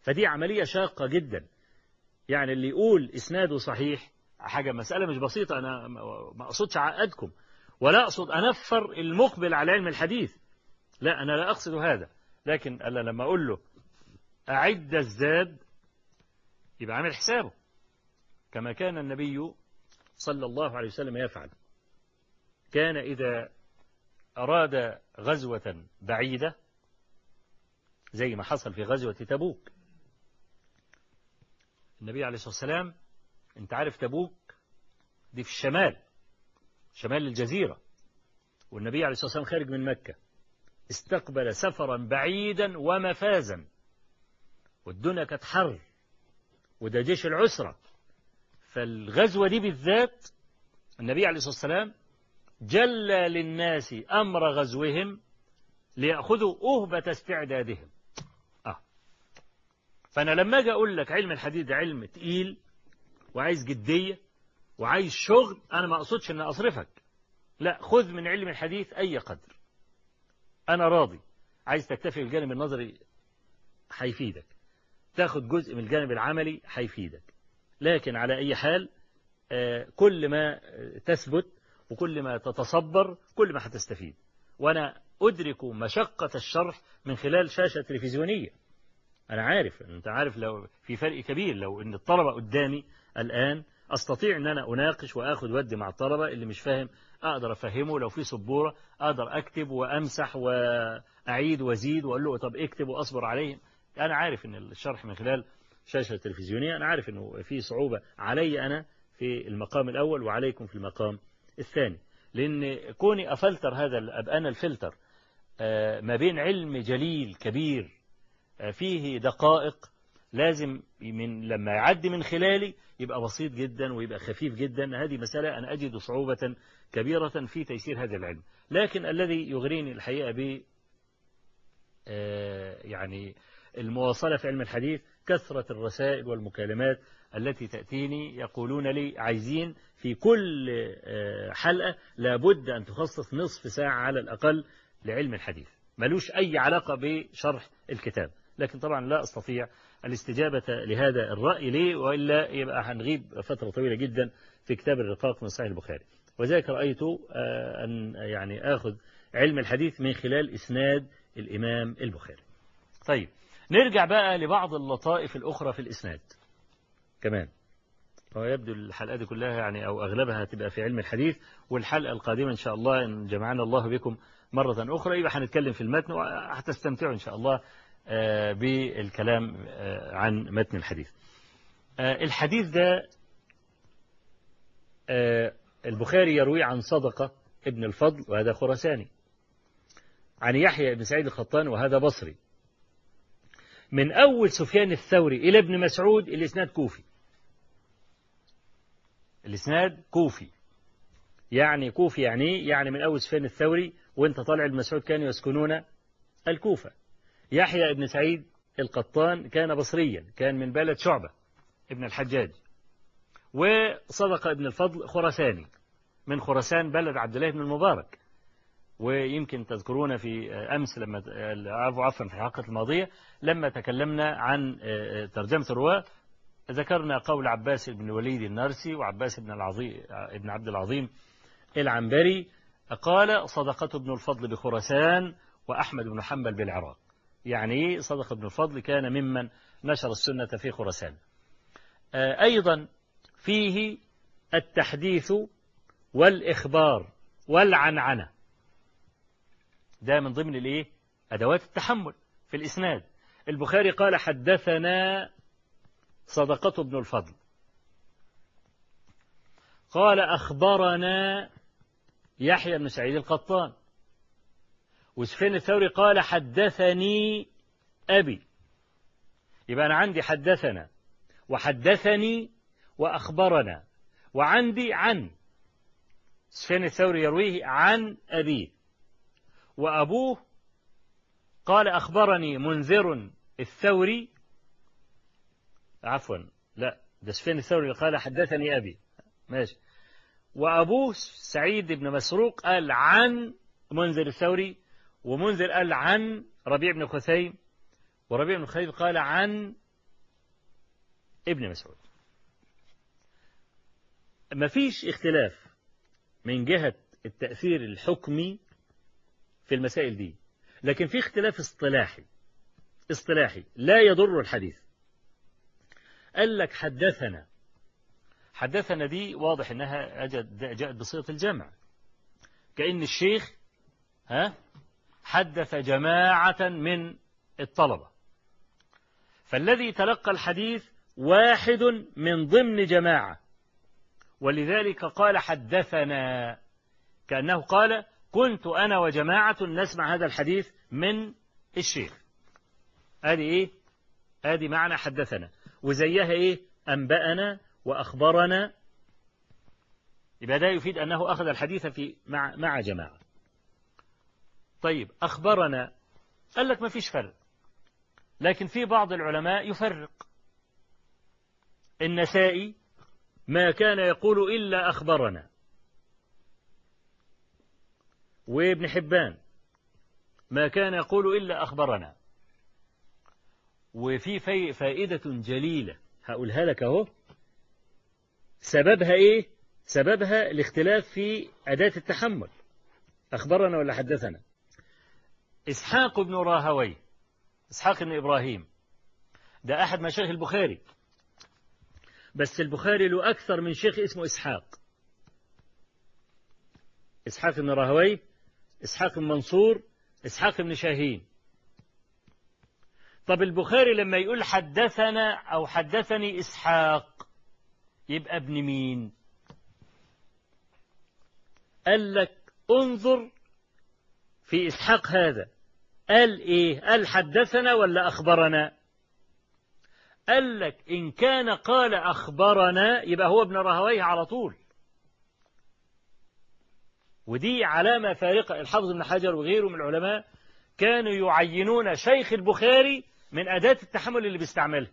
Speaker 1: فدي عملية شاقة جدا. يعني اللي يقول إسناده صحيح حاجة مسألة مش بسيطة أنا ما أقصدش عقدكم. ولا أقصد أنفر المقبل على علم الحديث. لا أنا لا أقصد هذا. لكن ألا لما أقول له أعد الزاد يبقى عامل حسابه. كما كان النبي صلى الله عليه وسلم يفعل. كان إذا أراد غزوة بعيدة زي ما حصل في غزوة تبوك. النبي عليه الصلاة والسلام أنت عارف تبوك؟ دي في الشمال شمال الجزيرة. والنبي عليه الصلاة والسلام خارج من مكة. استقبل سفرا بعيدا ومفازا. والدنيا كانت حر. وده جيش العسرة. فالغزوة دي بالذات النبي عليه الصلاة والسلام جلى للناس أمر غزوهم ليأخذوا أهبة استعدادهم. آه. فأنا لما أجي أقول لك علم الحديث ده علم تقيل وعايز جدية وعايز شغل أنا ما أقصدش أن أصرفك. لا خذ من علم الحديث أي قدر. أنا راضي. عايز تكتفي بالجانب النظري هيفيدك. تاخد جزء من الجانب العملي هيفيدك. لكن على أي حال كل ما تثبت وكل ما تتصبر كل ما هتستفيد. وأنا أدرك مشقة الشرح من خلال شاشة تلفزيونية. أنا عارف أنت عارف لو في فرق كبير لو أن الطلبة قدامي الآن أستطيع أن أنا أناقش وأخذ ودي مع الطلبة اللي مش فاهم أقدر أفهمه. لو في سبورة أقدر أكتب وأمسح وأعيد وأزيد وأقول له طب اكتب وأصبر عليهم. أنا عارف أن الشرح من خلال شاشة تلفزيونية أنا عارف أنه في صعوبة علي أنا في المقام الأول وعليكم في المقام الثاني. لأن كوني أفلتر هذا أبقى أنا الفلتر ما بين علم جليل كبير فيه دقائق لازم من لما يعدي من خلالي يبقى بسيط جدا ويبقى خفيف جدا. هذه مسألة أنا أجد صعوبة كبيرة في تيسير هذا العلم. لكن الذي يغريني الحقيقة ب يعني المواصلة في علم الحديث كثرة الرسائل والمكالمات التي تأتيني يقولون لي عايزين في كل حلقة لابد أن تخصص نصف ساعة على الأقل لعلم الحديث. ملوش أي علاقة بشرح الكتاب. لكن طبعا لا أستطيع الاستجابة لهذا الرأي ليه وإلا يبقى هنغيب فترة طويلة جدا في كتاب الرقاق من صحيح البخاري. وذلك رأيت أن يعني آخذ علم الحديث من خلال إسناد الإمام البخاري. طيب نرجع بقى لبعض اللطائف الأخرى في الإسناد. كمان. هو يبدو الحلقات دي كلها يعني أو أغلبها هتبقى في علم الحديث والحلقة القادمة إن شاء الله إن جمعنا الله بكم مرة أخرى. يبقى هنتكلم في المتن وهتستمتعوا إن شاء الله بالكلام عن متن الحديث. الحديث ده البخاري يروي عن صدقة ابن الفضل وهذا خرساني عن يحيى بن سعيد الخطان وهذا بصري. من أول سفيان الثوري إلى ابن مسعود الإسناد كوفي. الإسناد كوفي. يعني كوفي يعني يعني من أول سفيان الثوري وإنت طالع ابن مسعود كانوا يسكنون الكوفة. يحيى بن سعيد القطان كان بصريا كان من بلد شعبة ابن الحجاج. وصدق ابن الفضل خرساني من خرسان بلد عبد الله بن المبارك. ويمكن تذكرون في أمس لما عفوا في الحلقة الماضية لما تكلمنا عن ترجمة الرواة ذكرنا قول عباس بن الوليد النارسي وعباس بن العظيم ابن عبد العظيم العنبري قال صدقة ابن الفضل بخرسان وأحمد بن حنبل بالعراق. يعني صدق ابن الفضل كان ممن نشر السنة في خرسان أيضا فيه التحديث والإخبار والعنعنة. ده من ضمن الايه؟ أدوات التحمل في الإسناد. البخاري قال حدثنا صدقة ابن الفضل. قال أخبرنا يحيى بن سعيد القطان. وسفين الثوري قال حدثني أبي. يبقى أنا عندي حدثنا وحدثني وأخبرنا وعندي عن. سفين الثوري يرويه عن أبيه. وأبوه قال أخبرني منذر الثوري عفوا لا ده سفين الثوري قال حدثني أبي. ماشي. وأبوه سعيد بن مسروق قال عن منذر الثوري ومنذر قال عن ربيع بن خثيم وربيع بن خثيم قال عن ابن مسعود. مفيش اختلاف من جهة التأثير الحكمي في المسائل دي. لكن في اختلاف اصطلاحي اصطلاحي لا يضر الحديث. قال لك حدثنا حدثنا دي واضح إنها جاءت بصيغة الجمع. كأن الشيخ ها حدث جماعة من الطلبة. فالذي تلقى الحديث واحد من ضمن جماعة. ولذلك قال حدثنا كأنه قال كنت أنا وجماعة نسمع هذا الحديث من الشيخ. هذه إيه؟ هذه معنى حدثنا. وزيها إيه؟ أنبأنا وأخبرنا. يبقى ده يفيد أنه أخذ الحديث في مع, مع جماعة. طيب أخبرنا. قال لك ما فيش فرق. لكن في بعض العلماء يفرق. النسائي ما كان يقول إلا أخبرنا. وابن حبان ما كان يقول إلا أخبرنا. وفي فائدة جليلة. هقولها لك أهو. سببها إيه؟ سببها الاختلاف في أداة التحمل. أخبرنا ولا حدثنا؟ إسحاق بن راهوي إسحاق بن إبراهيم. ده أحد مشايخ البخاري. بس البخاري له أكثر من شيخ اسمه إسحاق. إسحاق بن راهوي إسحاق بن منصور إسحاق بن شاهين. طب البخاري لما يقول حدثنا أو حدثني إسحاق يبقى ابن مين؟ قال لك انظر في إسحاق هذا. قال إيه؟ قال حدثنا ولا أخبرنا؟ قال لك إن كان قال أخبرنا يبقى هو ابن رهويه على طول. ودي علامة فارقة. الحافظ ابن حجر وغيره من العلماء كانوا يعينون شيخ البخاري من أداة التحمل اللي بيستعملها.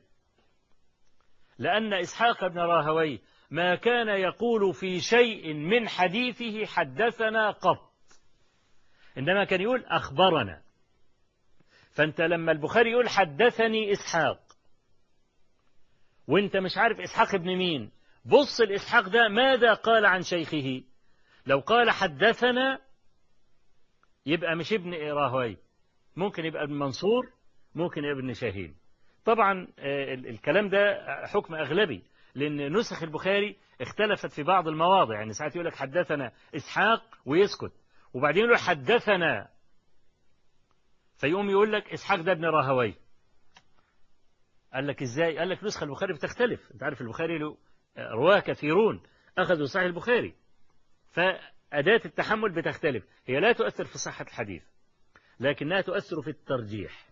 Speaker 1: لأن إسحاق بن راهوي ما كان يقول في شيء من حديثه حدثنا قط. إنما كان يقول أخبرنا. فأنت لما البخاري يقول حدثني إسحاق وأنت مش عارف إسحاق ابن مين بص الإسحاق ده ماذا قال عن شيخه؟ لو قال حدثنا يبقى مش ابن راهوي ممكن يبقى ابن منصور ممكن يبقى ابن شاهين. طبعا الكلام ده حكم أغلبي لأن نسخ البخاري اختلفت في بعض المواضع. يعني ساعات يقول لك حدثنا إسحاق ويسكت وبعدين يقول حدثنا فيقوم يقول لك إسحاق ده ابن راهوي قال لك إزاي؟ قال لك نسخة البخاري بتختلف. أنت عارف البخاري له رواة كثيرون أخذوا صحيح البخاري. فأداة التحمل بتختلف. هي لا تؤثر في صحة الحديث لكنها تؤثر في الترجيح.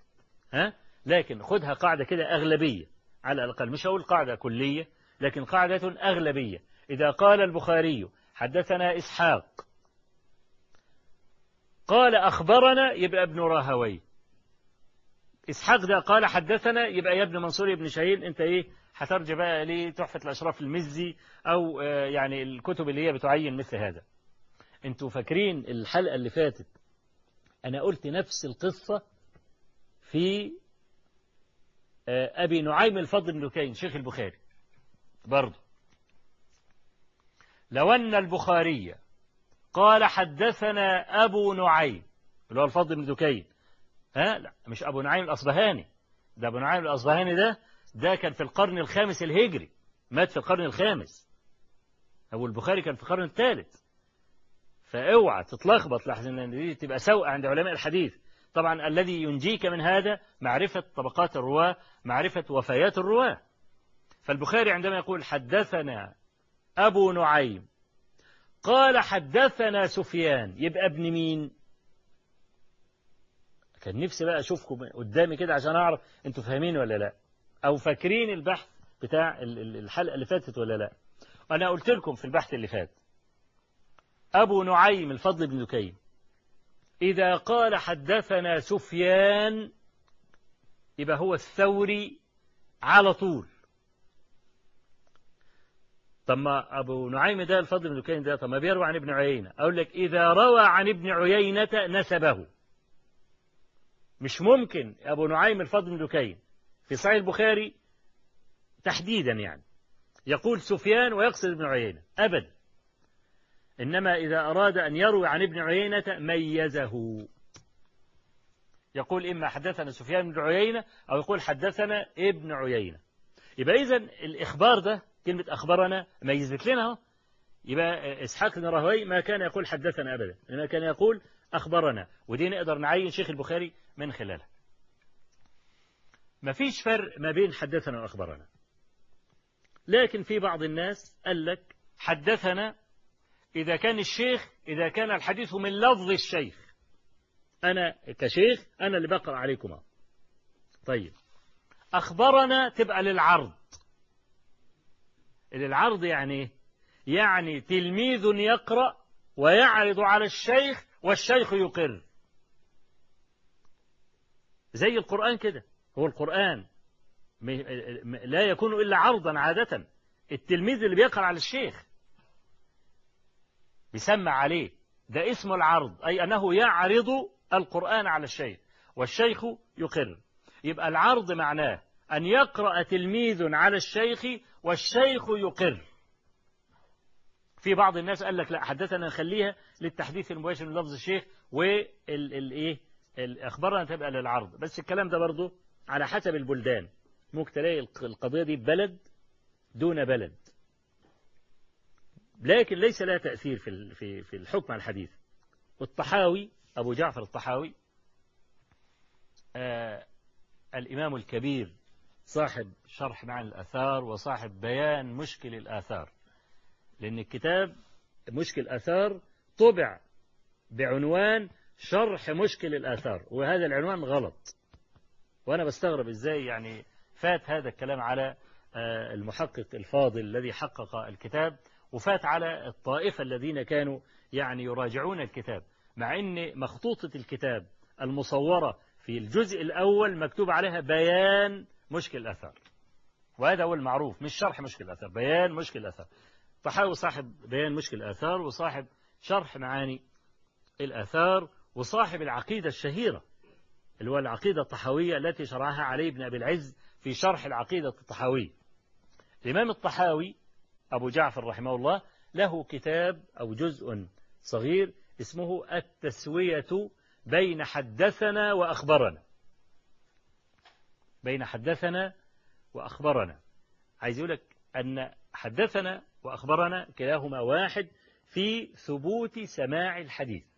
Speaker 1: ها؟ لكن خدها قاعدة كده أغلبية على الأقل. مش هقول قاعدة كلية لكن قاعدة أغلبية. إذا قال البخاري حدثنا إسحاق. قال أخبرنا يبقى ابن راهوي. إسحاق ده قال حدثنا يبقى يا ابن منصور يا ابن شاهين. أنت إيه؟ هترجع بقى لتحفة الأشراف المزي أو يعني الكتب اللي هي بتعين مثل هذا. أنتوا فاكرين الحلقة اللي فاتت؟ أنا قلت نفس القصة في أبي نعيم الفضل بن دكين شيخ البخاري. برضه لو أن البخاري قال حدثنا أبو نعيم اللي هو الفضل بن دكين ها؟ لا مش أبو نعيم الأصبهاني. ده أبو نعيم الأصبهاني ده ده كان في القرن الخامس الهجري مات في القرن الخامس. أبو البخاري كان في القرن الثالث. فأوعى تتلخبط لحظة دي تبقى سوء عند علماء الحديث. طبعا الذي ينجيك من هذا معرفة طبقات الرواة معرفة وفيات الرواة. فالبخاري عندما يقول حدثنا أبو نعيم قال حدثنا سفيان يبقى ابن مين؟ كان نفسي بقى أشوفكم قدامي كده عشان أعرف أنتوا فاهمين ولا لأ. أو فاكرين البحث بتاع الحلقة اللي فاتت ولا لا؟ أنا قلت لكم في البحث اللي فات أبو نعيم الفضل بن دكين إذا قال حدثنا سفيان يبقى هو الثوري على طول. طب ما أبو نعيم ده الفضل بن دكين ده طب ما بيروي عن ابن عيينة؟ أقول لك إذا روى عن ابن عيينة نسبه. مش ممكن أبو نعيم الفضل بن دكين في صحيح البخاري تحديدا يعني. يقول سفيان ويقصد ابن عيينة. أبدا. إنما إذا أراد أن يروي عن ابن عيينة ميزه. يقول إما حدثنا سفيان بن عيينة أو يقول حدثنا ابن عيينة. يبقى إذا الإخبار ده كلمة أخبرنا ميزت لنا يبقى إسحاق بن راهوي ما كان يقول حدثنا أبدا إنما كان يقول أخبرنا. ودي نقدر نعين شيخ البخاري من خلالها. ما فيش فرق ما بين حدثنا وأخبرنا. لكن في بعض الناس قال لك حدثنا إذا كان الشيخ إذا كان الحديث من لفظ الشيخ. أنا كشيخ أنا اللي بقرأ عليكم طيب. أخبرنا تبقى للعرض. للعرض يعني يعني تلميذ يقرأ ويعرض على الشيخ والشيخ يقر. زي القرآن كده. هو القرآن. لا يكون إلا عرضا عادة. التلميذ اللي بيقرأ على الشيخ بيسمع عليه. ده اسم العرض. أي أنه يعرض القرآن على الشيخ والشيخ يقر. يبقى العرض معناه أن يقرأ تلميذ على الشيخ والشيخ يقر. في بعض الناس قال لك لا حدثنا نخليها للتحديث المباشر من لفظ الشيخ والإيه؟ اخبارنا تبقى للعرض. بس الكلام ده برضه على حسب البلدان. ممكن تلاقي القضية دي بلد دون بلد. لكن ليس لها تأثير في في في الحكم على الحديث. والطحاوي أبو جعفر الطحاوي آه الإمام الكبير صاحب شرح معاني الآثار وصاحب بيان مشكل الآثار. لأن الكتاب مشكل الآثار طبع بعنوان شرح مشكل الآثار وهذا العنوان غلط. وأنا بستغرب إزاي يعني فات هذا الكلام على المحقق الفاضل الذي حقق الكتاب وفات على الطائفة الذين كانوا يعني يراجعون الكتاب مع أن مخطوطة الكتاب المصورة في الجزء الأول مكتوب عليها بيان مشكل الأثار وهذا هو المعروف مش شرح مشكل الأثار بيان مشكل الأثار طحاوي صاحب بيان مشكل الآثار وصاحب شرح معاني الآثار وصاحب العقيدة الشهيرة. اللي هو العقيدة الطحاوية التي شرعها علي بن أبي العز في شرح العقيدة الطحاوية. الإمام الطحاوي أبو جعفر رحمه الله له كتاب أو جزء صغير اسمه التسوية بين حدثنا وأخبرنا. بين حدثنا وأخبرنا. عايز يقول لك أن حدثنا وأخبرنا كلاهما واحد في ثبوت سماع الحديث.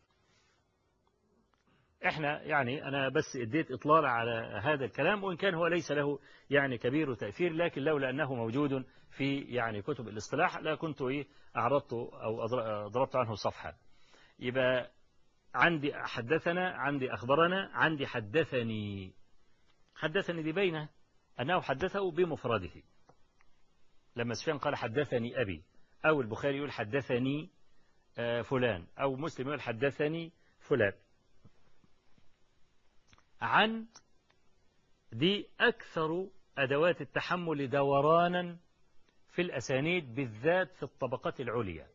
Speaker 1: إحنا يعني أنا بس اديت إطلال على هذا الكلام وإن كان هو ليس له يعني كبير تأثير لكن لولا أنه موجود في يعني كتب الاصطلاح لا كنت إيه أعرضت أو ضربت عنه صفحة. يبقى عندي حدثنا عندي أخبرنا عندي حدثني. حدثني دي بينه أنه حدثه بمفرده. لما سفيان قال حدثني أبي أو البخاري يقول حدثني فلان أو مسلم يقول حدثني فلان. عن دي أكثر أدوات التحمل دورانا في الأسانيد بالذات في الطبقات العليا.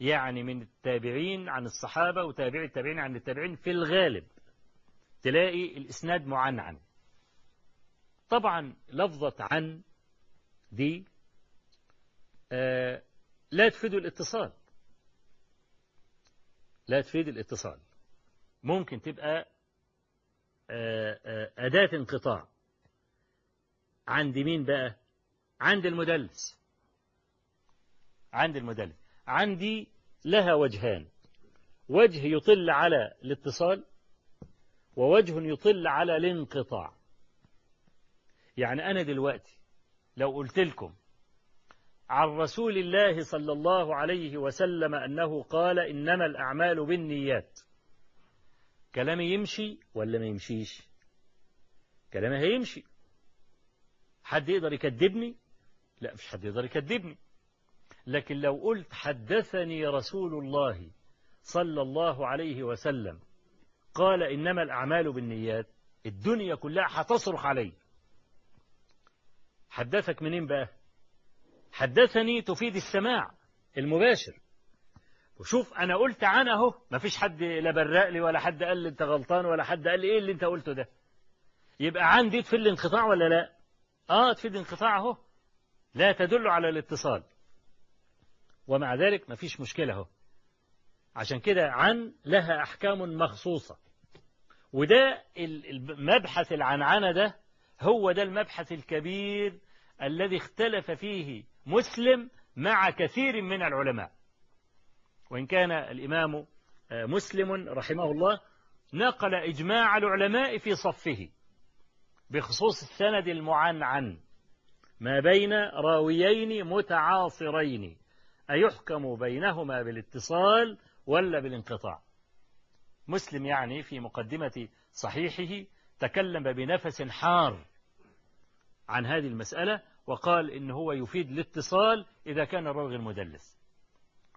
Speaker 1: يعني من التابعين عن الصحابة وتابع التابعين عن التابعين في الغالب تلاقي الإسناد معنعن. طبعا لفظة عن دي آه لا تفيد الاتصال. لا تفيد الاتصال. ممكن تبقى أداة انقطاع. عند مين بقى؟ عند المدلس. عند المدلس. عندي لها وجهان. وجه يطل على الاتصال ووجه يطل على الانقطاع. يعني أنا دلوقتي لو قلت لكم عن رسول الله صلى الله عليه وسلم أنه قال إنما الأعمال بالنيات كلامي يمشي ولا ما يمشيش؟ كلامي هيمشي. حد يقدر يكذبني؟ لا مش حد يقدر يكذبني. لكن لو قلت حدثني رسول الله صلى الله عليه وسلم قال إنما الأعمال بالنيات الدنيا كلها هتصرخ علي. حدثك منين بقى؟ حدثني تفيد السماع المباشر. وشوف أنا قلت عن ما فيش حد لا برق لي ولا حد قال لي أنت غلطان ولا حد قال لي إيه اللي أنت قلته ده. يبقى عندي في الانقطاع ولا لا؟ آه تفيد انقطاع أهو. لا تدل على الاتصال. ومع ذلك مفيش مشكلة أهو. عشان كده عن لها أحكام مخصوصة. وده المبحث العنعنة ده هو ده المبحث الكبير الذي اختلف فيه مسلم مع كثير من العلماء. وإن كان الإمام مسلم رحمه الله نقل إجماع العلماء في صفه بخصوص السند المعنعن ما بين راويين متعاصرين أيحكم بينهما بالاتصال ولا بالانقطاع. مسلم يعني في مقدمة صحيحه تكلم بنفس حار عن هذه المسألة وقال إن هو يفيد الاتصال إذا كان الراوي المدلس.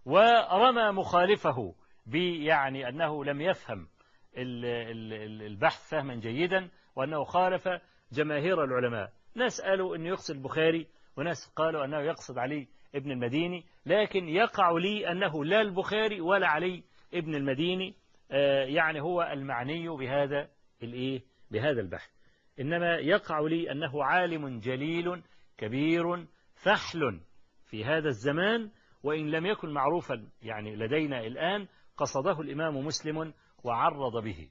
Speaker 1: ورمى مخالفه بيعني أنه لم يفهم البحث فهما جيدا وأنه خالف جماهير العلماء. ناس قالوا أنه يقصد البخاري وناس قالوا أنه يقصد علي ابن المديني لكن يقع لي أنه لا البخاري ولا علي ابن المديني. يعني هو المعني بهذا الإيه؟ بهذا البحث. إنما يقع لي أنه عالم جليل كبير فحل في هذا الزمان وإن لم يكن معروفا يعني لدينا الآن قصده الإمام مسلم وعرض به.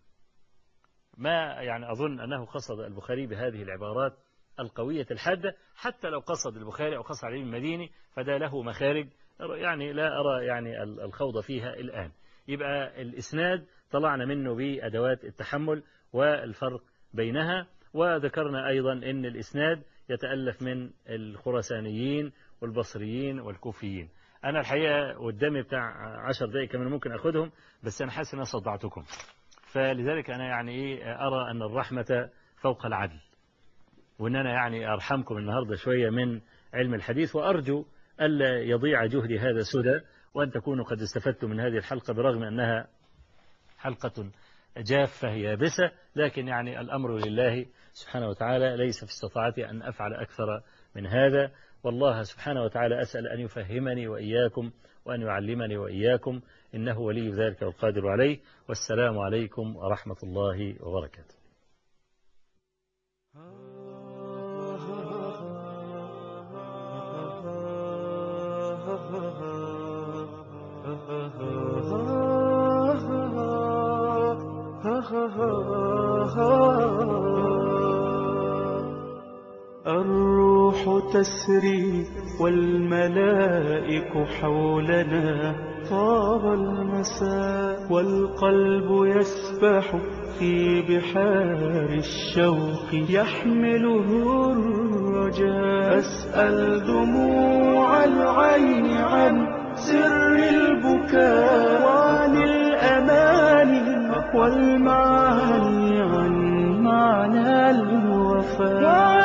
Speaker 1: ما يعني أظن أنه قصد البخاري بهذه العبارات القوية الحادة حتى لو قصد البخاري أو قصد علي المديني فده له مخارج يعني لا أرى يعني الخوض فيها الآن. يبقى الإسناد طلعنا منه بأدوات التحمل والفرق بينها وذكرنا أيضا أن الإسناد يتألف من الخرسانيين والبصريين والكوفيين. أنا الحقيقة قدامي بتاع عشر دقائق كمان ممكن أخذهم بس أنا حاسس أن أنا صدعتكم. فلذلك أنا يعني إيه أرى أن الرحمة فوق العدل وأن أنا يعني أرحمكم النهاردة شوية من علم الحديث وأرجو ألا يضيع جهدي هذا سدى وأن تكونوا قد استفدتم من هذه الحلقة برغم أنها حلقة جافة يابسة لكن يعني الأمر لله سبحانه وتعالى ليس في استطاعتي أن أفعل أكثر من هذا. والله سبحانه وتعالى أسأل أن يفهمني وإياكم وأن يعلمني وإياكم إنه ولي ذلك والقادر عليه والسلام عليكم ورحمة الله وبركاته.
Speaker 2: الروح تسري والملائك حولنا. طاب المساء والقلب يسبح في بحار الشوق. يحمله الرجاء. أسأل دموع العين عن سر البكاء وعن الأماني والمعاني عن معنى الوفاء.